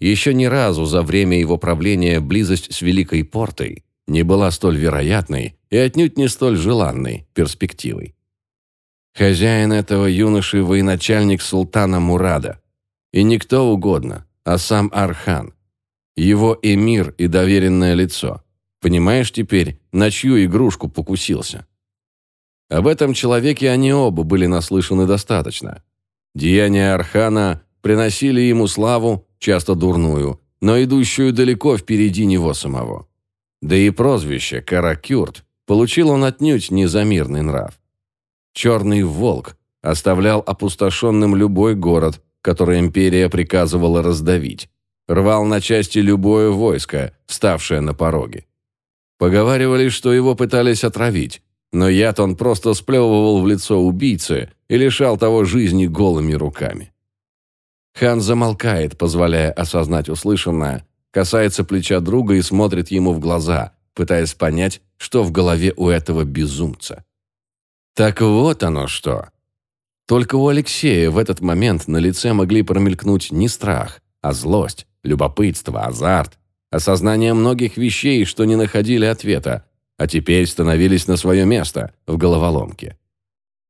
Еще ни разу за время его правления близость с Великой Портой не была столь вероятной и отнюдь не столь желанной перспективой. Хозяин этого юноши – военачальник султана Мурада. И никто угодно, а сам Архан. Его эмир и доверенное лицо. Понимаешь теперь, на чью игрушку покусился? Об этом человеке они оба были наслышаны достаточно. Деяния Архана приносили ему славу, часто дурную, но идущую далеко впереди него самого. Да и прозвище Каракюрт получил он отнюдь не за мирный нрав. Черный волк оставлял опустошенным любой город, который империя приказывала раздавить, рвал на части любое войско, ставшее на пороге. Поговаривали, что его пытались отравить, но яд он просто сплевывал в лицо убийцы и лишал того жизни голыми руками. Хан замолкает, позволяя осознать услышанное, касается плеча друга и смотрит ему в глаза, пытаясь понять, что в голове у этого безумца. Так вот оно что. Только у Алексея в этот момент на лице могли промелькнуть не страх, а злость, любопытство, азарт, осознание многих вещей, что не находили ответа, а теперь становились на свое место в головоломке.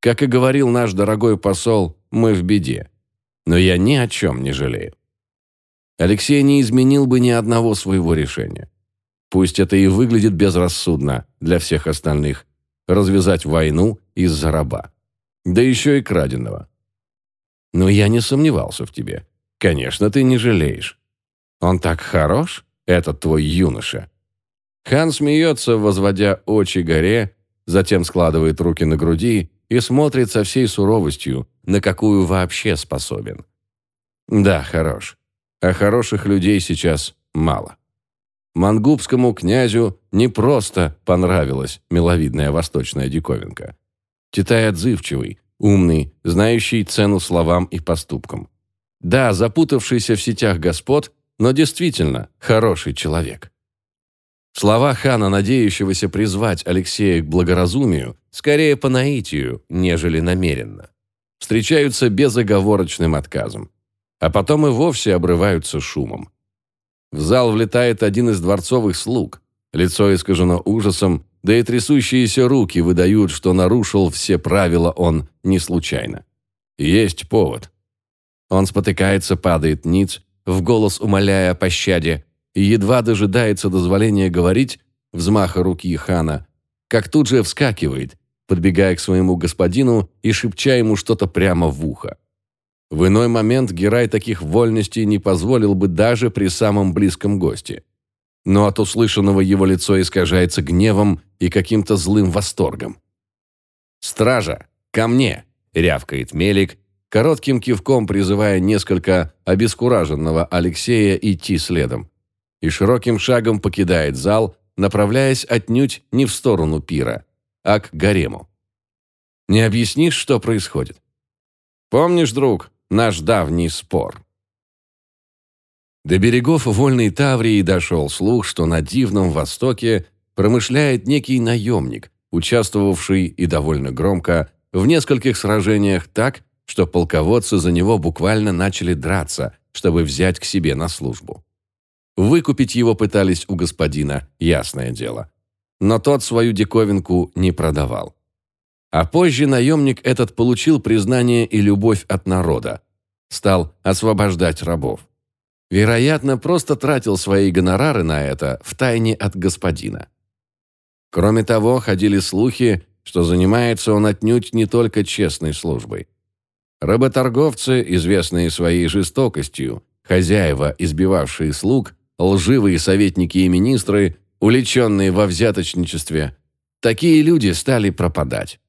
Как и говорил наш дорогой посол, мы в беде. Но я ни о чем не жалею. Алексей не изменил бы ни одного своего решения. Пусть это и выглядит безрассудно для всех остальных, развязать войну из-за раба. Да еще и краденого. Но я не сомневался в тебе. Конечно, ты не жалеешь. Он так хорош, этот твой юноша. Хан смеется, возводя очи горе, затем складывает руки на груди и смотрит со всей суровостью, на какую вообще способен. Да, хорош. А хороших людей сейчас мало. Мангубскому князю не просто понравилась миловидная восточная диковинка. Титай отзывчивый, умный, знающий цену словам и поступкам. Да, запутавшийся в сетях господ, но действительно хороший человек. Слова хана, надеющегося призвать Алексея к благоразумию, скорее по наитию, нежели намеренно. Встречаются безоговорочным отказом. А потом и вовсе обрываются шумом. В зал влетает один из дворцовых слуг. Лицо искажено ужасом, да и трясущиеся руки выдают, что нарушил все правила он не случайно. Есть повод. Он спотыкается, падает ниц, в голос умоляя о пощаде, и едва дожидается дозволения говорить взмаха руки хана, как тут же вскакивает, подбегая к своему господину и шепча ему что-то прямо в ухо. В иной момент Герай таких вольностей не позволил бы даже при самом близком госте. Но от услышанного его лицо искажается гневом и каким-то злым восторгом. «Стража, ко мне!» – рявкает Мелик, коротким кивком призывая несколько обескураженного Алексея идти следом. И широким шагом покидает зал, направляясь отнюдь не в сторону пира, а к гарему. «Не объяснишь, что происходит?» «Помнишь, друг, наш давний спор. До берегов Вольной Таврии дошел слух, что на Дивном Востоке промышляет некий наемник, участвовавший и довольно громко в нескольких сражениях так, что полководцы за него буквально начали драться, чтобы взять к себе на службу. Выкупить его пытались у господина, ясное дело. Но тот свою диковинку не продавал. А позже наемник этот получил признание и любовь от народа. Стал освобождать рабов. Вероятно, просто тратил свои гонорары на это в тайне от господина. Кроме того, ходили слухи, что занимается он отнюдь не только честной службой. Работорговцы, известные своей жестокостью, хозяева, избивавшие слуг, лживые советники и министры, уличенные во взяточничестве, такие люди стали пропадать.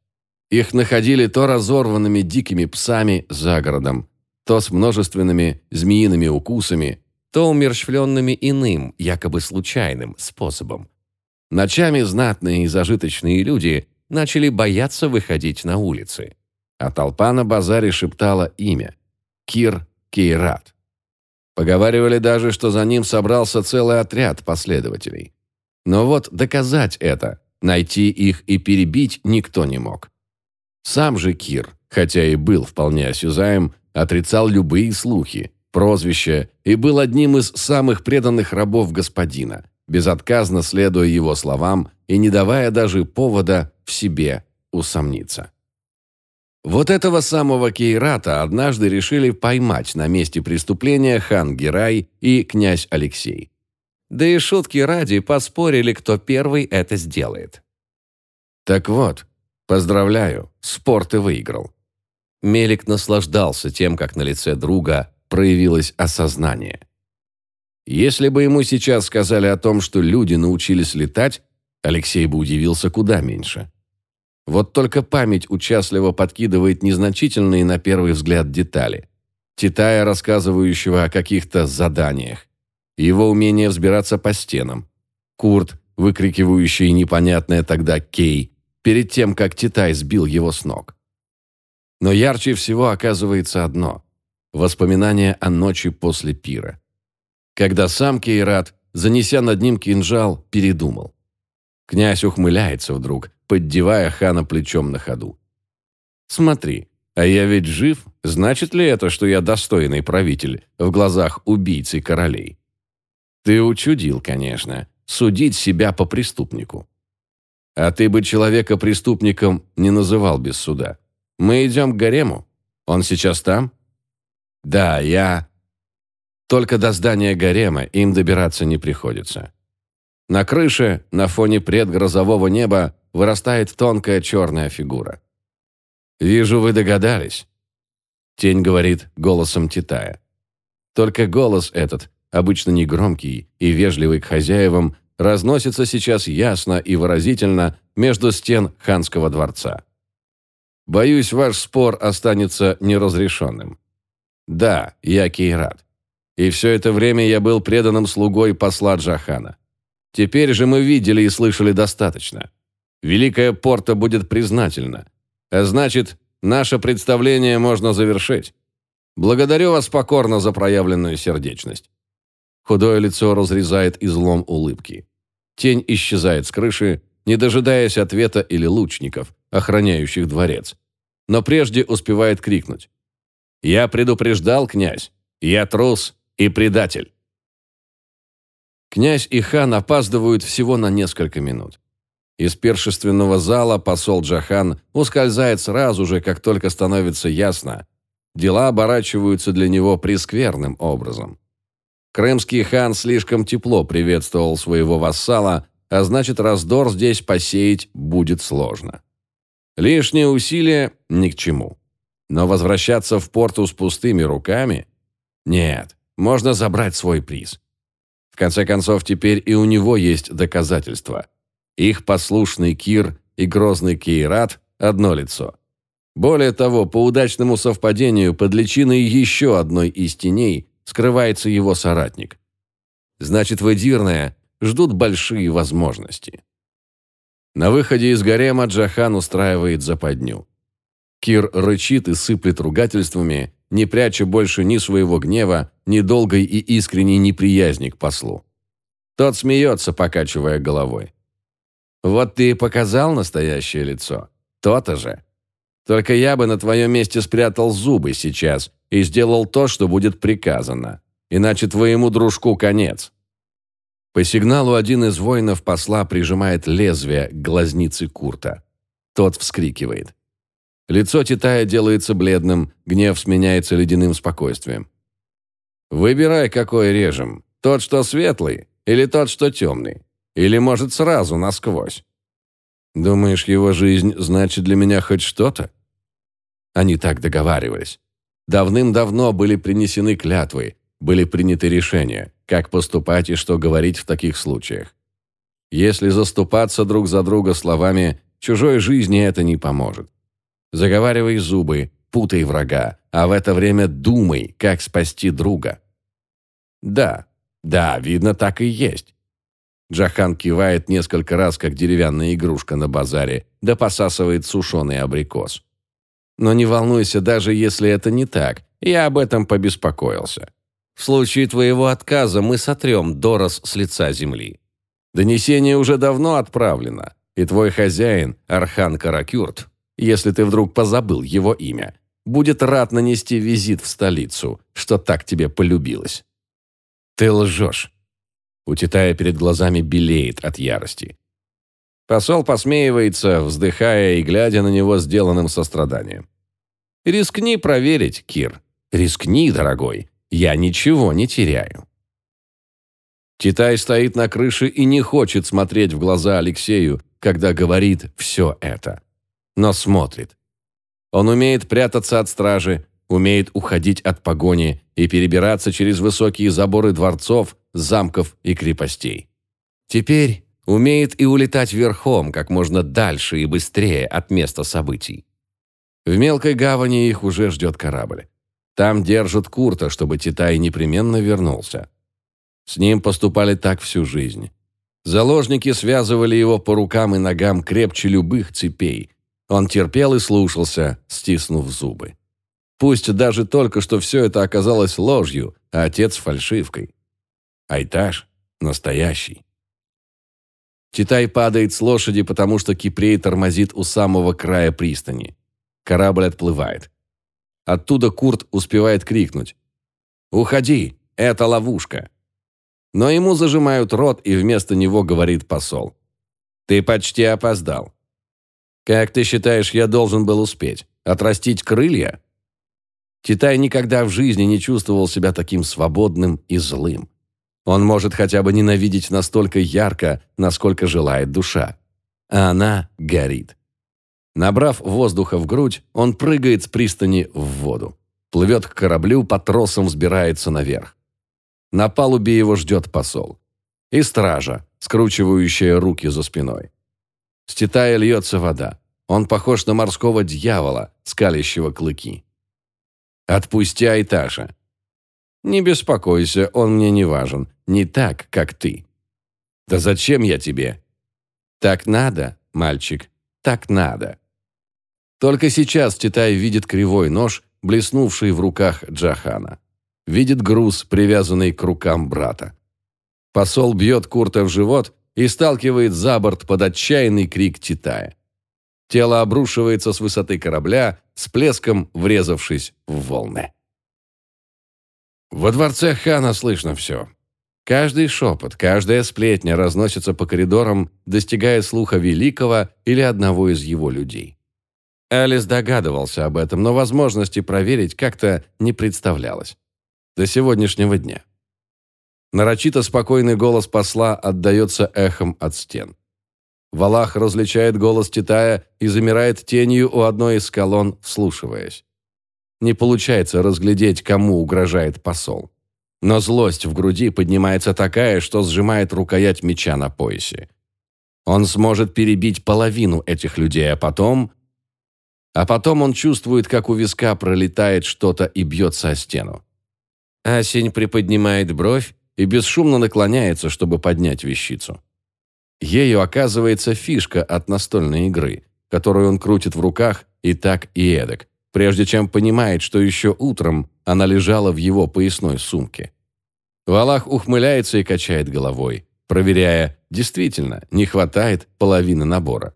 Их находили то разорванными дикими псами за городом, то с множественными змеиными укусами, то умерщвленными иным, якобы случайным способом. Ночами знатные и зажиточные люди начали бояться выходить на улицы, а толпа на базаре шептала имя – Кир Кейрат. Поговаривали даже, что за ним собрался целый отряд последователей. Но вот доказать это, найти их и перебить никто не мог. Сам же Кир, хотя и был вполне осязаем, отрицал любые слухи, прозвища и был одним из самых преданных рабов господина, безотказно следуя его словам и не давая даже повода в себе усомниться. Вот этого самого Кейрата однажды решили поймать на месте преступления хан Герай и князь Алексей. Да и шутки ради поспорили, кто первый это сделает. Так вот, поздравляю, спор ты выиграл. Мелик наслаждался тем, как на лице друга проявилось осознание. Если бы ему сейчас сказали о том, что люди научились летать, Алексей бы удивился куда меньше. Вот только память участливо подкидывает незначительные на первый взгляд детали. Титая, рассказывающего о каких-то заданиях. Его умение взбираться по стенам. Курт, выкрикивающий непонятное тогда «Кей», перед тем, как Титай сбил его с ног. Но ярче всего оказывается одно – воспоминание о ночи после пира. Когда сам Кейрат, занеся над ним кинжал, передумал. Князь ухмыляется вдруг, поддевая хана плечом на ходу. «Смотри, а я ведь жив, значит ли это, что я достойный правитель в глазах убийцы королей?» «Ты учудил, конечно, судить себя по преступнику. А ты бы человека преступником не называл без суда. Мы идем к Гарему. Он сейчас там?» «Да, я...» Только до здания Гарема им добираться не приходится. На крыше, на фоне предгрозового неба, вырастает тонкая черная фигура. «Вижу, вы догадались», — тень говорит голосом Титая. Только голос этот, обычно негромкий и вежливый к хозяевам, разносится сейчас ясно и выразительно между стен ханского дворца. Боюсь, ваш спор останется неразрешенным. Да, я Кейрат. И все это время я был преданным слугой посла Джахана. Теперь же мы видели и слышали достаточно. Великая Порта будет признательна. А значит, наше представление можно завершить. Благодарю вас покорно за проявленную сердечность. Худое лицо разрезает излом улыбки. Тень исчезает с крыши, не дожидаясь ответа или лучников, охраняющих дворец. Но прежде успевает крикнуть. «Я предупреждал, князь! Я трус и предатель!» Князь и хан опаздывают всего на несколько минут. Из першественного зала посол Джахан ускользает сразу же, как только становится ясно. Дела оборачиваются для него прескверным образом. Крымский хан слишком тепло приветствовал своего вассала, а значит, раздор здесь посеять будет сложно. Лишние усилия ни к чему. Но возвращаться в порту с пустыми руками? Нет, можно забрать свой приз. В конце концов, теперь и у него есть доказательства. Их послушный Кир и грозный Кейрат – одно лицо. Более того, по удачному совпадению под личиной еще одной из теней скрывается его соратник. Значит, в Эдирное ждут большие возможности. На выходе из гарема Джахан устраивает западню. Кир рычит и сыплет ругательствами, не пряча больше ни своего гнева, ни долгой и искренней неприязни к послу. Тот смеется, покачивая головой. «Вот ты и показал настоящее лицо. То-то же. Только я бы на твоем месте спрятал зубы сейчас и сделал то, что будет приказано. Иначе твоему дружку конец». По сигналу один из воинов посла прижимает лезвие к глазнице Курта. Тот вскрикивает. Лицо Титая делается бледным, гнев сменяется ледяным спокойствием. «Выбирай, какой режем. Тот, что светлый, или тот, что темный. Или, может, сразу насквозь. Думаешь, его жизнь значит для меня хоть что-то?» Они так договаривались. Давным-давно были принесены клятвы, были приняты решения, как поступать и что говорить в таких случаях. Если заступаться друг за друга словами, чужой жизни это не поможет. Заговаривай зубы, путай врага, а в это время думай, как спасти друга. Да, да, видно, так и есть. Джахан кивает несколько раз, как деревянная игрушка на базаре, да посасывает сушеный абрикос. Но не волнуйся, даже если это не так, я об этом побеспокоился. В случае твоего отказа мы сотрем Дорос с лица земли. Донесение уже давно отправлено, и твой хозяин, Архан Каракюрт, если ты вдруг позабыл его имя, будет рад нанести визит в столицу, что так тебе полюбилось. Ты лжешь. У Титая перед глазами белеет от ярости. Посол посмеивается, вздыхая и глядя на него сделанным состраданием. «Рискни проверить, Кир. Рискни, дорогой. Я ничего не теряю». Китай стоит на крыше и не хочет смотреть в глаза Алексею, когда говорит все это. Но смотрит. Он умеет прятаться от стражи, умеет уходить от погони и перебираться через высокие заборы дворцов, замков и крепостей. Теперь умеет и улетать верхом как можно дальше и быстрее от места событий. В мелкой гавани их уже ждет корабль. Там держат Курта, чтобы Титай непременно вернулся. С ним поступали так всю жизнь. Заложники связывали его по рукам и ногам крепче любых цепей. Он терпел и слушался, стиснув зубы. Пусть даже только что все это оказалось ложью, а отец фальшивкой. Айтаж настоящий. Китай падает с лошади, потому что Кипрей тормозит у самого края пристани. Корабль отплывает. Оттуда Курт успевает крикнуть. «Уходи! Это ловушка!» Но ему зажимают рот, и вместо него говорит посол. «Ты почти опоздал. Как ты считаешь, я должен был успеть? Отрастить крылья?» Китай никогда в жизни не чувствовал себя таким свободным и злым. Он может хотя бы ненавидеть настолько ярко, насколько желает душа. А она горит. Набрав воздуха в грудь, он прыгает с пристани в воду. Плывет к кораблю, по тросам взбирается наверх. На палубе его ждет посол. И стража, скручивающая руки за спиной. С Титая льется вода. Он похож на морского дьявола, скалящего клыки. «Отпусти Айташа». «Не беспокойся, он мне не важен. Не так, как ты». «Да зачем я тебе?» «Так надо, мальчик, так надо». Только сейчас Титай видит кривой нож, блеснувший в руках Джахана видит груз, привязанный к рукам брата. Посол бьет Курта в живот и сталкивает за борт под отчаянный крик Титая. Тело обрушивается с высоты корабля, с плеском врезавшись в волны. Во дворце хана слышно все. Каждый шепот, каждая сплетня разносится по коридорам, достигая слуха великого или одного из его людей. Алис догадывался об этом, но возможности проверить как-то не представлялось до сегодняшнего дня. Нарочито спокойный голос посла отдается эхом от стен. Валах различает голос Титая и замирает тенью у одной из колонн, вслушиваясь. Не получается разглядеть, кому угрожает посол. Но злость в груди поднимается такая, что сжимает рукоять меча на поясе. Он сможет перебить половину этих людей, а потом... А потом он чувствует, как у виска пролетает что-то и бьется о стену. Асень приподнимает бровь и бесшумно наклоняется, чтобы поднять вещицу. Ею оказывается фишка от настольной игры, которую он крутит в руках и так, и эдак, прежде чем понимает, что еще утром она лежала в его поясной сумке. Валах ухмыляется и качает головой, проверяя, действительно, не хватает половины набора.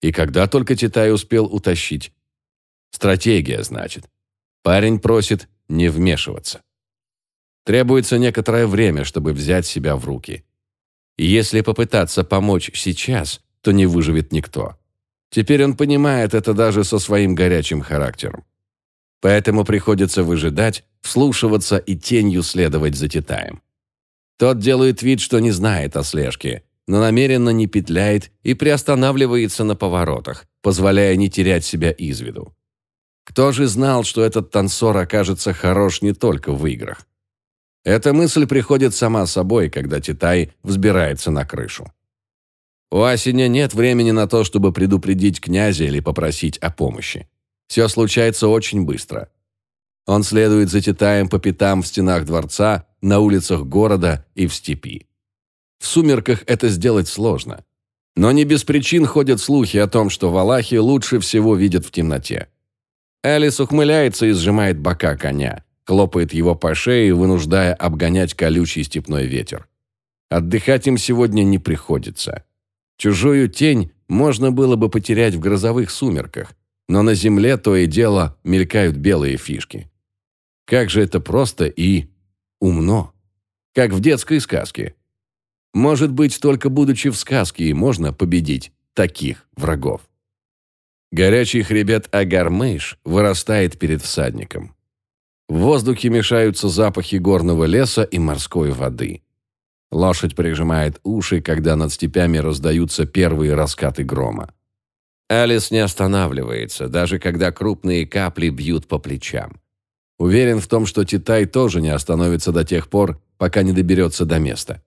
И когда только Титай успел утащить. Стратегия, значит. Парень просит не вмешиваться. Требуется некоторое время, чтобы взять себя в руки. И если попытаться помочь сейчас, то не выживет никто. Теперь он понимает это даже со своим горячим характером. Поэтому приходится выжидать, вслушиваться и тенью следовать за Титаем. Тот делает вид, что не знает о слежке, но намеренно не петляет и приостанавливается на поворотах, позволяя не терять себя из виду. Кто же знал, что этот танцор окажется хорош не только в играх? Эта мысль приходит сама собой, когда Титай взбирается на крышу. У Асеня нет времени на то, чтобы предупредить князя или попросить о помощи. Все случается очень быстро. Он следует за Титаем по пятам в стенах дворца, на улицах города и в степи. В сумерках это сделать сложно. Но не без причин ходят слухи о том, что валахи лучше всего видят в темноте. Элис ухмыляется и сжимает бока коня хлопает его по шее, вынуждая обгонять колючий степной ветер. Отдыхать им сегодня не приходится. Чужую тень можно было бы потерять в грозовых сумерках, но на земле то и дело мелькают белые фишки. Как же это просто и умно. Как в детской сказке. Может быть, только будучи в сказке и можно победить таких врагов. Горячий хребет Агармейш вырастает перед всадником. В воздухе мешаются запахи горного леса и морской воды. Лошадь прижимает уши, когда над степями раздаются первые раскаты грома. Алис не останавливается, даже когда крупные капли бьют по плечам. Уверен в том, что Титай тоже не остановится до тех пор, пока не доберется до места.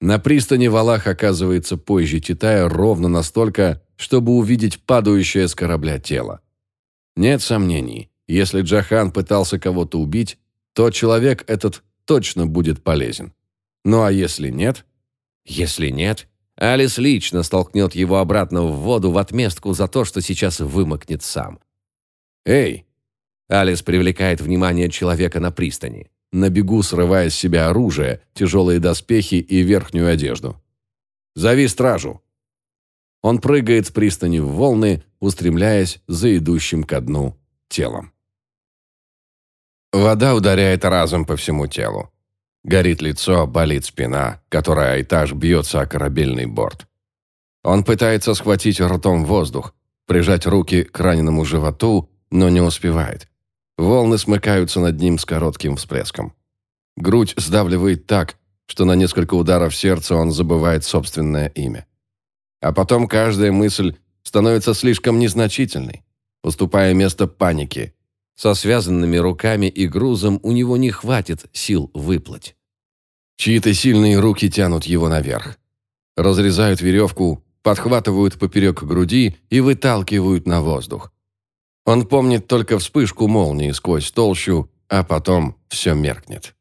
На пристани Валах оказывается позже Титая ровно настолько, чтобы увидеть падающее с корабля тело. Нет сомнений, если Джахан пытался кого-то убить, то человек этот точно будет полезен. Ну а если нет? Если нет, Алис лично столкнет его обратно в воду в отместку за то, что сейчас вымокнет сам. «Эй!» Алис привлекает внимание человека на пристани, на бегу срывая с себя оружие, тяжелые доспехи и верхнюю одежду. «Зови стражу!» Он прыгает с пристани в волны, устремляясь за идущим ко дну телом. Вода ударяет разом по всему телу. Горит лицо, болит спина, которая этаж бьется о корабельный борт. Он пытается схватить ртом воздух, прижать руки к раненому животу, но не успевает. Волны смыкаются над ним с коротким всплеском. Грудь сдавливает так, что на несколько ударов сердца он забывает собственное имя. А потом каждая мысль становится слишком незначительной, уступая место панике. Со связанными руками и грузом у него не хватит сил выплыть. Чьи-то сильные руки тянут его наверх. Разрезают веревку, подхватывают поперек груди и выталкивают на воздух. Он помнит только вспышку молнии сквозь толщу, а потом все меркнет.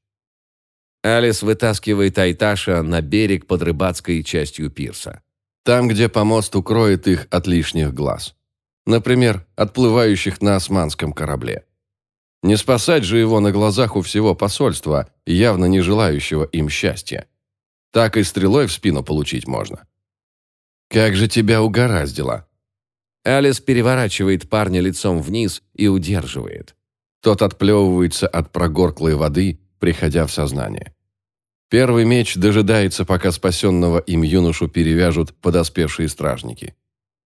Алис вытаскивает Айташа на берег под рыбацкой частью пирса. Там, где помост укроет их от лишних глаз. Например, отплывающих на османском корабле. Не спасать же его на глазах у всего посольства, явно не желающего им счастья. Так и стрелой в спину получить можно. «Как же тебя угораздило!» Алис переворачивает парня лицом вниз и удерживает. Тот отплевывается от прогорклой воды, приходя в сознание. Первый меч дожидается, пока спасенного им юношу перевяжут подоспевшие стражники.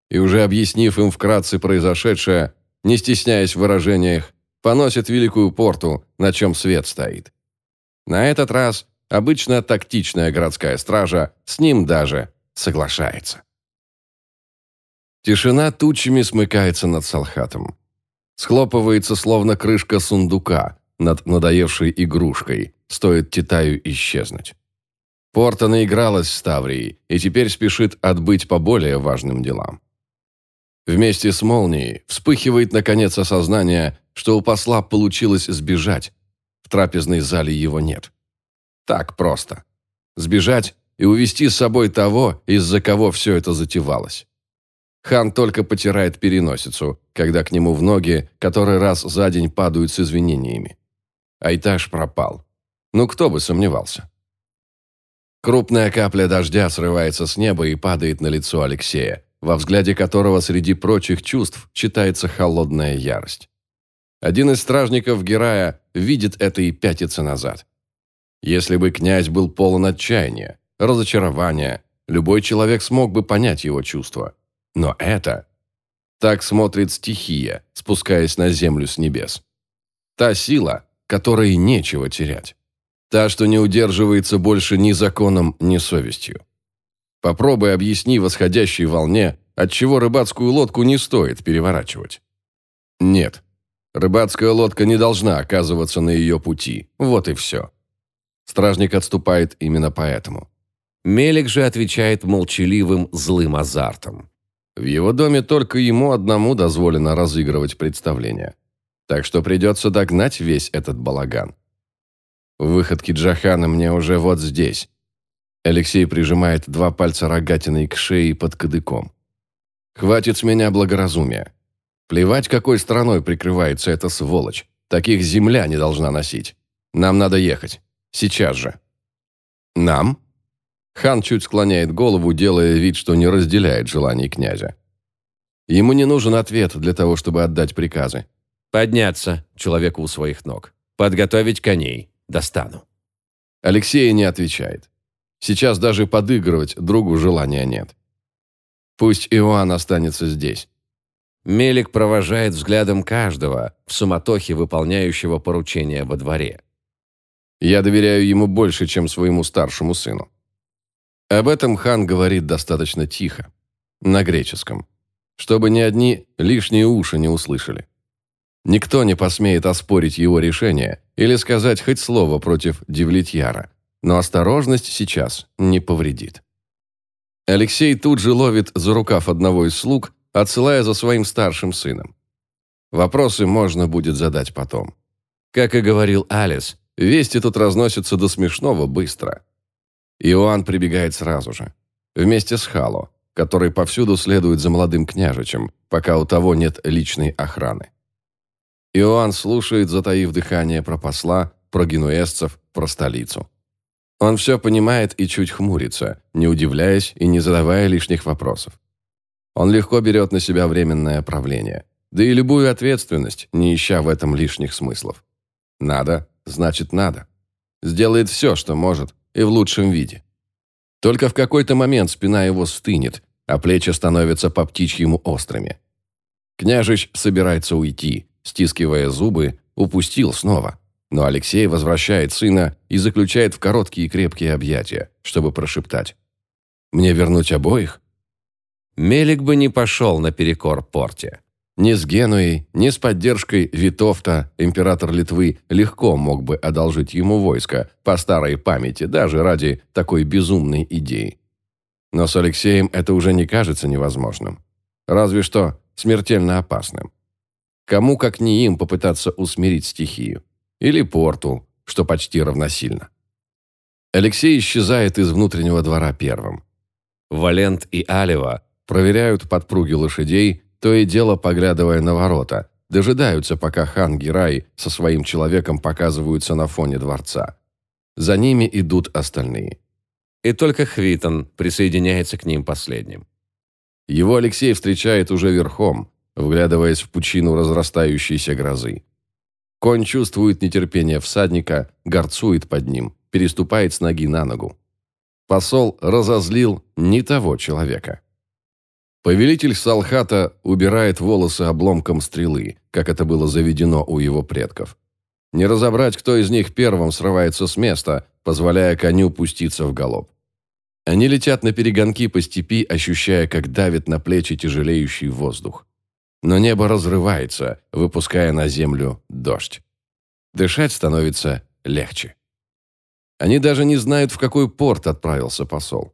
И уже объяснив им вкратце произошедшее, не стесняясь в выражениях, поносит великую порту, на чем свет стоит. На этот раз обычно тактичная городская стража с ним даже соглашается. Тишина тучами смыкается над Салхатом. Схлопывается, словно крышка сундука над надоевшей игрушкой, стоит Титаю исчезнуть. Порта наигралась с Таврией и теперь спешит отбыть по более важным делам. Вместе с молнией вспыхивает наконец осознание, что у посла получилось сбежать. В трапезной зале его нет. Так просто. Сбежать и увести с собой того, из-за кого все это затевалось. Хан только потирает переносицу, когда к нему в ноги который раз за день падают с извинениями. Айтаж пропал. Ну, кто бы сомневался. Крупная капля дождя срывается с неба и падает на лицо Алексея, во взгляде которого среди прочих чувств читается холодная ярость. Один из стражников Герая видит это и пятится назад. Если бы князь был полон отчаяния, разочарования, любой человек смог бы понять его чувства. Но это... Так смотрит стихия, спускаясь на землю с небес. Та сила, которой нечего терять. Та, что не удерживается больше ни законом, ни совестью. Попробуй объясни восходящей волне, отчего рыбацкую лодку не стоит переворачивать. Нет, рыбацкая лодка не должна оказываться на ее пути. Вот и все. Стражник отступает именно поэтому. Мелик же отвечает молчаливым злым азартом. В его доме только ему одному дозволено разыгрывать представление. Так что придется догнать весь этот балаган. Выходки Джахана мне уже вот здесь. Алексей прижимает два пальца рогатиной к шее под кадыком. Хватит с меня благоразумия. Плевать, какой страной прикрывается эта сволочь. Таких земля не должна носить. Нам надо ехать. Сейчас же. Нам? Хан чуть склоняет голову, делая вид, что не разделяет желаний князя. Ему не нужен ответ для того, чтобы отдать приказы. «Подняться» человеку у своих ног. «Подготовить коней. Достану». Алексей не отвечает. Сейчас даже подыгрывать другу желания нет. Пусть Иоанн останется здесь. Мелик провожает взглядом каждого в суматохе выполняющего поручения во дворе. Я доверяю ему больше, чем своему старшему сыну. Об этом хан говорит достаточно тихо, на греческом, чтобы ни одни лишние уши не услышали. Никто не посмеет оспорить его решение или сказать хоть слово против Девлетьяра, но осторожность сейчас не повредит. Алексей тут же ловит за рукав одного из слуг, отсылая за своим старшим сыном. Вопросы можно будет задать потом. Как и говорил Алис, вести тут разносятся до смешного быстро. Иоанн прибегает сразу же, вместе с Хало, который повсюду следует за молодым княжичем, пока у того нет личной охраны. Иоанн слушает, затаив дыхание про посла, про генуэзцев, про столицу. Он все понимает и чуть хмурится, не удивляясь и не задавая лишних вопросов. Он легко берет на себя временное правление, да и любую ответственность, не ища в этом лишних смыслов. Надо, значит надо. Сделает все, что может, и в лучшем виде. Только в какой-то момент спина его стынет, а плечи становятся по птичьему острыми. Княжич собирается уйти, стискивая зубы, упустил снова. Но Алексей возвращает сына и заключает в короткие крепкие объятия, чтобы прошептать. «Мне вернуть обоих?» Мелик бы не пошел наперекор порте. Ни с Генуей, ни с поддержкой Витовта император Литвы легко мог бы одолжить ему войско по старой памяти, даже ради такой безумной идеи. Но с Алексеем это уже не кажется невозможным. Разве что смертельно опасным. Кому, как не им, попытаться усмирить стихию? Или порту, что почти равносильно. Алексей исчезает из внутреннего двора первым. Валент и Алева проверяют подпруги лошадей, то и дело поглядывая на ворота, дожидаются, пока хан Герай со своим человеком показываются на фоне дворца. За ними идут остальные. И только Хвитон присоединяется к ним последним. Его Алексей встречает уже верхом, вглядываясь в пучину разрастающейся грозы. Конь чувствует нетерпение всадника, горцует под ним, переступает с ноги на ногу. Посол разозлил не того человека. Повелитель Салхата убирает волосы обломком стрелы, как это было заведено у его предков. Не разобрать, кто из них первым срывается с места, позволяя коню пуститься в галоп. Они летят на перегонки по степи, ощущая, как давит на плечи тяжелеющий воздух. Но небо разрывается, выпуская на землю дождь. Дышать становится легче. Они даже не знают, в какой порт отправился посол.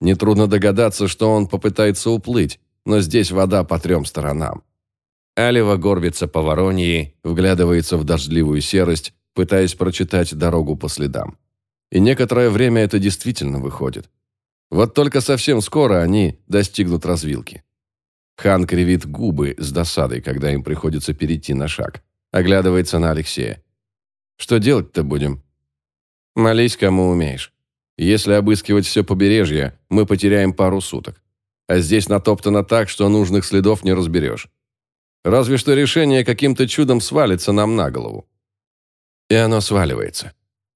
Нетрудно догадаться, что он попытается уплыть, но здесь вода по трем сторонам. Алева горбится по Вороньи, вглядывается в дождливую серость, пытаясь прочитать дорогу по следам. И некоторое время это действительно выходит. Вот только совсем скоро они достигнут развилки. Хан кривит губы с досадой, когда им приходится перейти на шаг. Оглядывается на Алексея. «Что делать-то будем?» «Молись, кому умеешь. Если обыскивать все побережье, мы потеряем пару суток. А здесь натоптано так, что нужных следов не разберешь. Разве что решение каким-то чудом свалится нам на голову. И оно сваливается.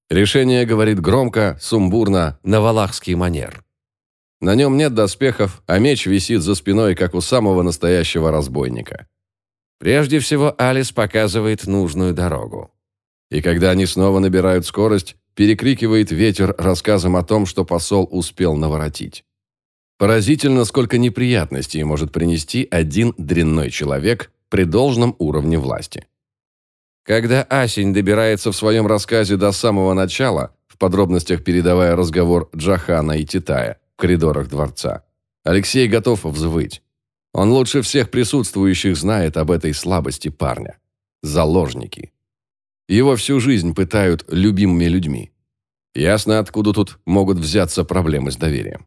Решение говорит громко, сумбурно, на валахский манер. На нем нет доспехов, а меч висит за спиной, как у самого настоящего разбойника. Прежде всего, Алис показывает нужную дорогу. И когда они снова набирают скорость, перекрикивает ветер рассказом о том, что посол успел наворотить. Поразительно, сколько неприятностей может принести один дрянной человек при должном уровне власти. Когда Асень добирается в своем рассказе до самого начала, в подробностях передавая разговор Джахана и Титая в коридорах дворца, Алексей готов взвыть. Он лучше всех присутствующих знает об этой слабости парня. Заложники. Его всю жизнь пытают любимыми людьми. Ясно, откуда тут могут взяться проблемы с доверием.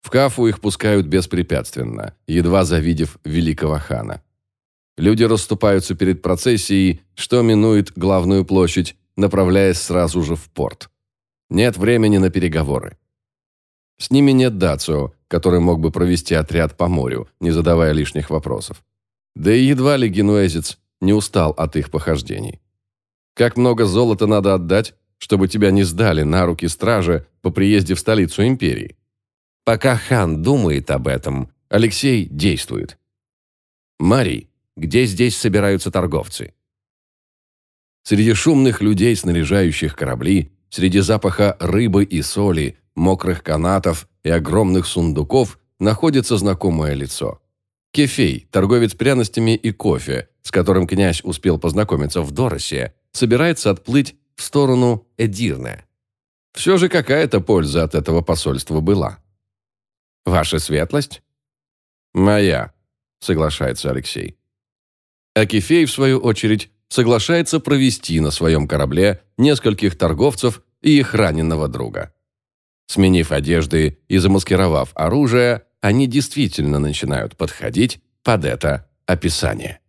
В Кафу их пускают беспрепятственно, едва завидев великого хана. Люди расступаются перед процессией, что минует главную площадь, направляясь сразу же в порт. Нет времени на переговоры. С ними нет Дацио, который мог бы провести отряд по морю, не задавая лишних вопросов. Да и едва ли генуэзец не устал от их похождений. Как много золота надо отдать, чтобы тебя не сдали на руки стражи по приезде в столицу империи? Пока хан думает об этом, Алексей действует. Марий, где здесь собираются торговцы? Среди шумных людей, снаряжающих корабли, среди запаха рыбы и соли, мокрых канатов и огромных сундуков находится знакомое лицо. Кефей, торговец пряностями и кофе, с которым князь успел познакомиться в Доросе, собирается отплыть в сторону Эдирне. Все же какая-то польза от этого посольства была. «Ваша светлость?» «Моя», — соглашается Алексей. А Кефей, в свою очередь, соглашается провести на своем корабле нескольких торговцев и их раненого друга. Сменив одежды и замаскировав оружие, они действительно начинают подходить под это описание.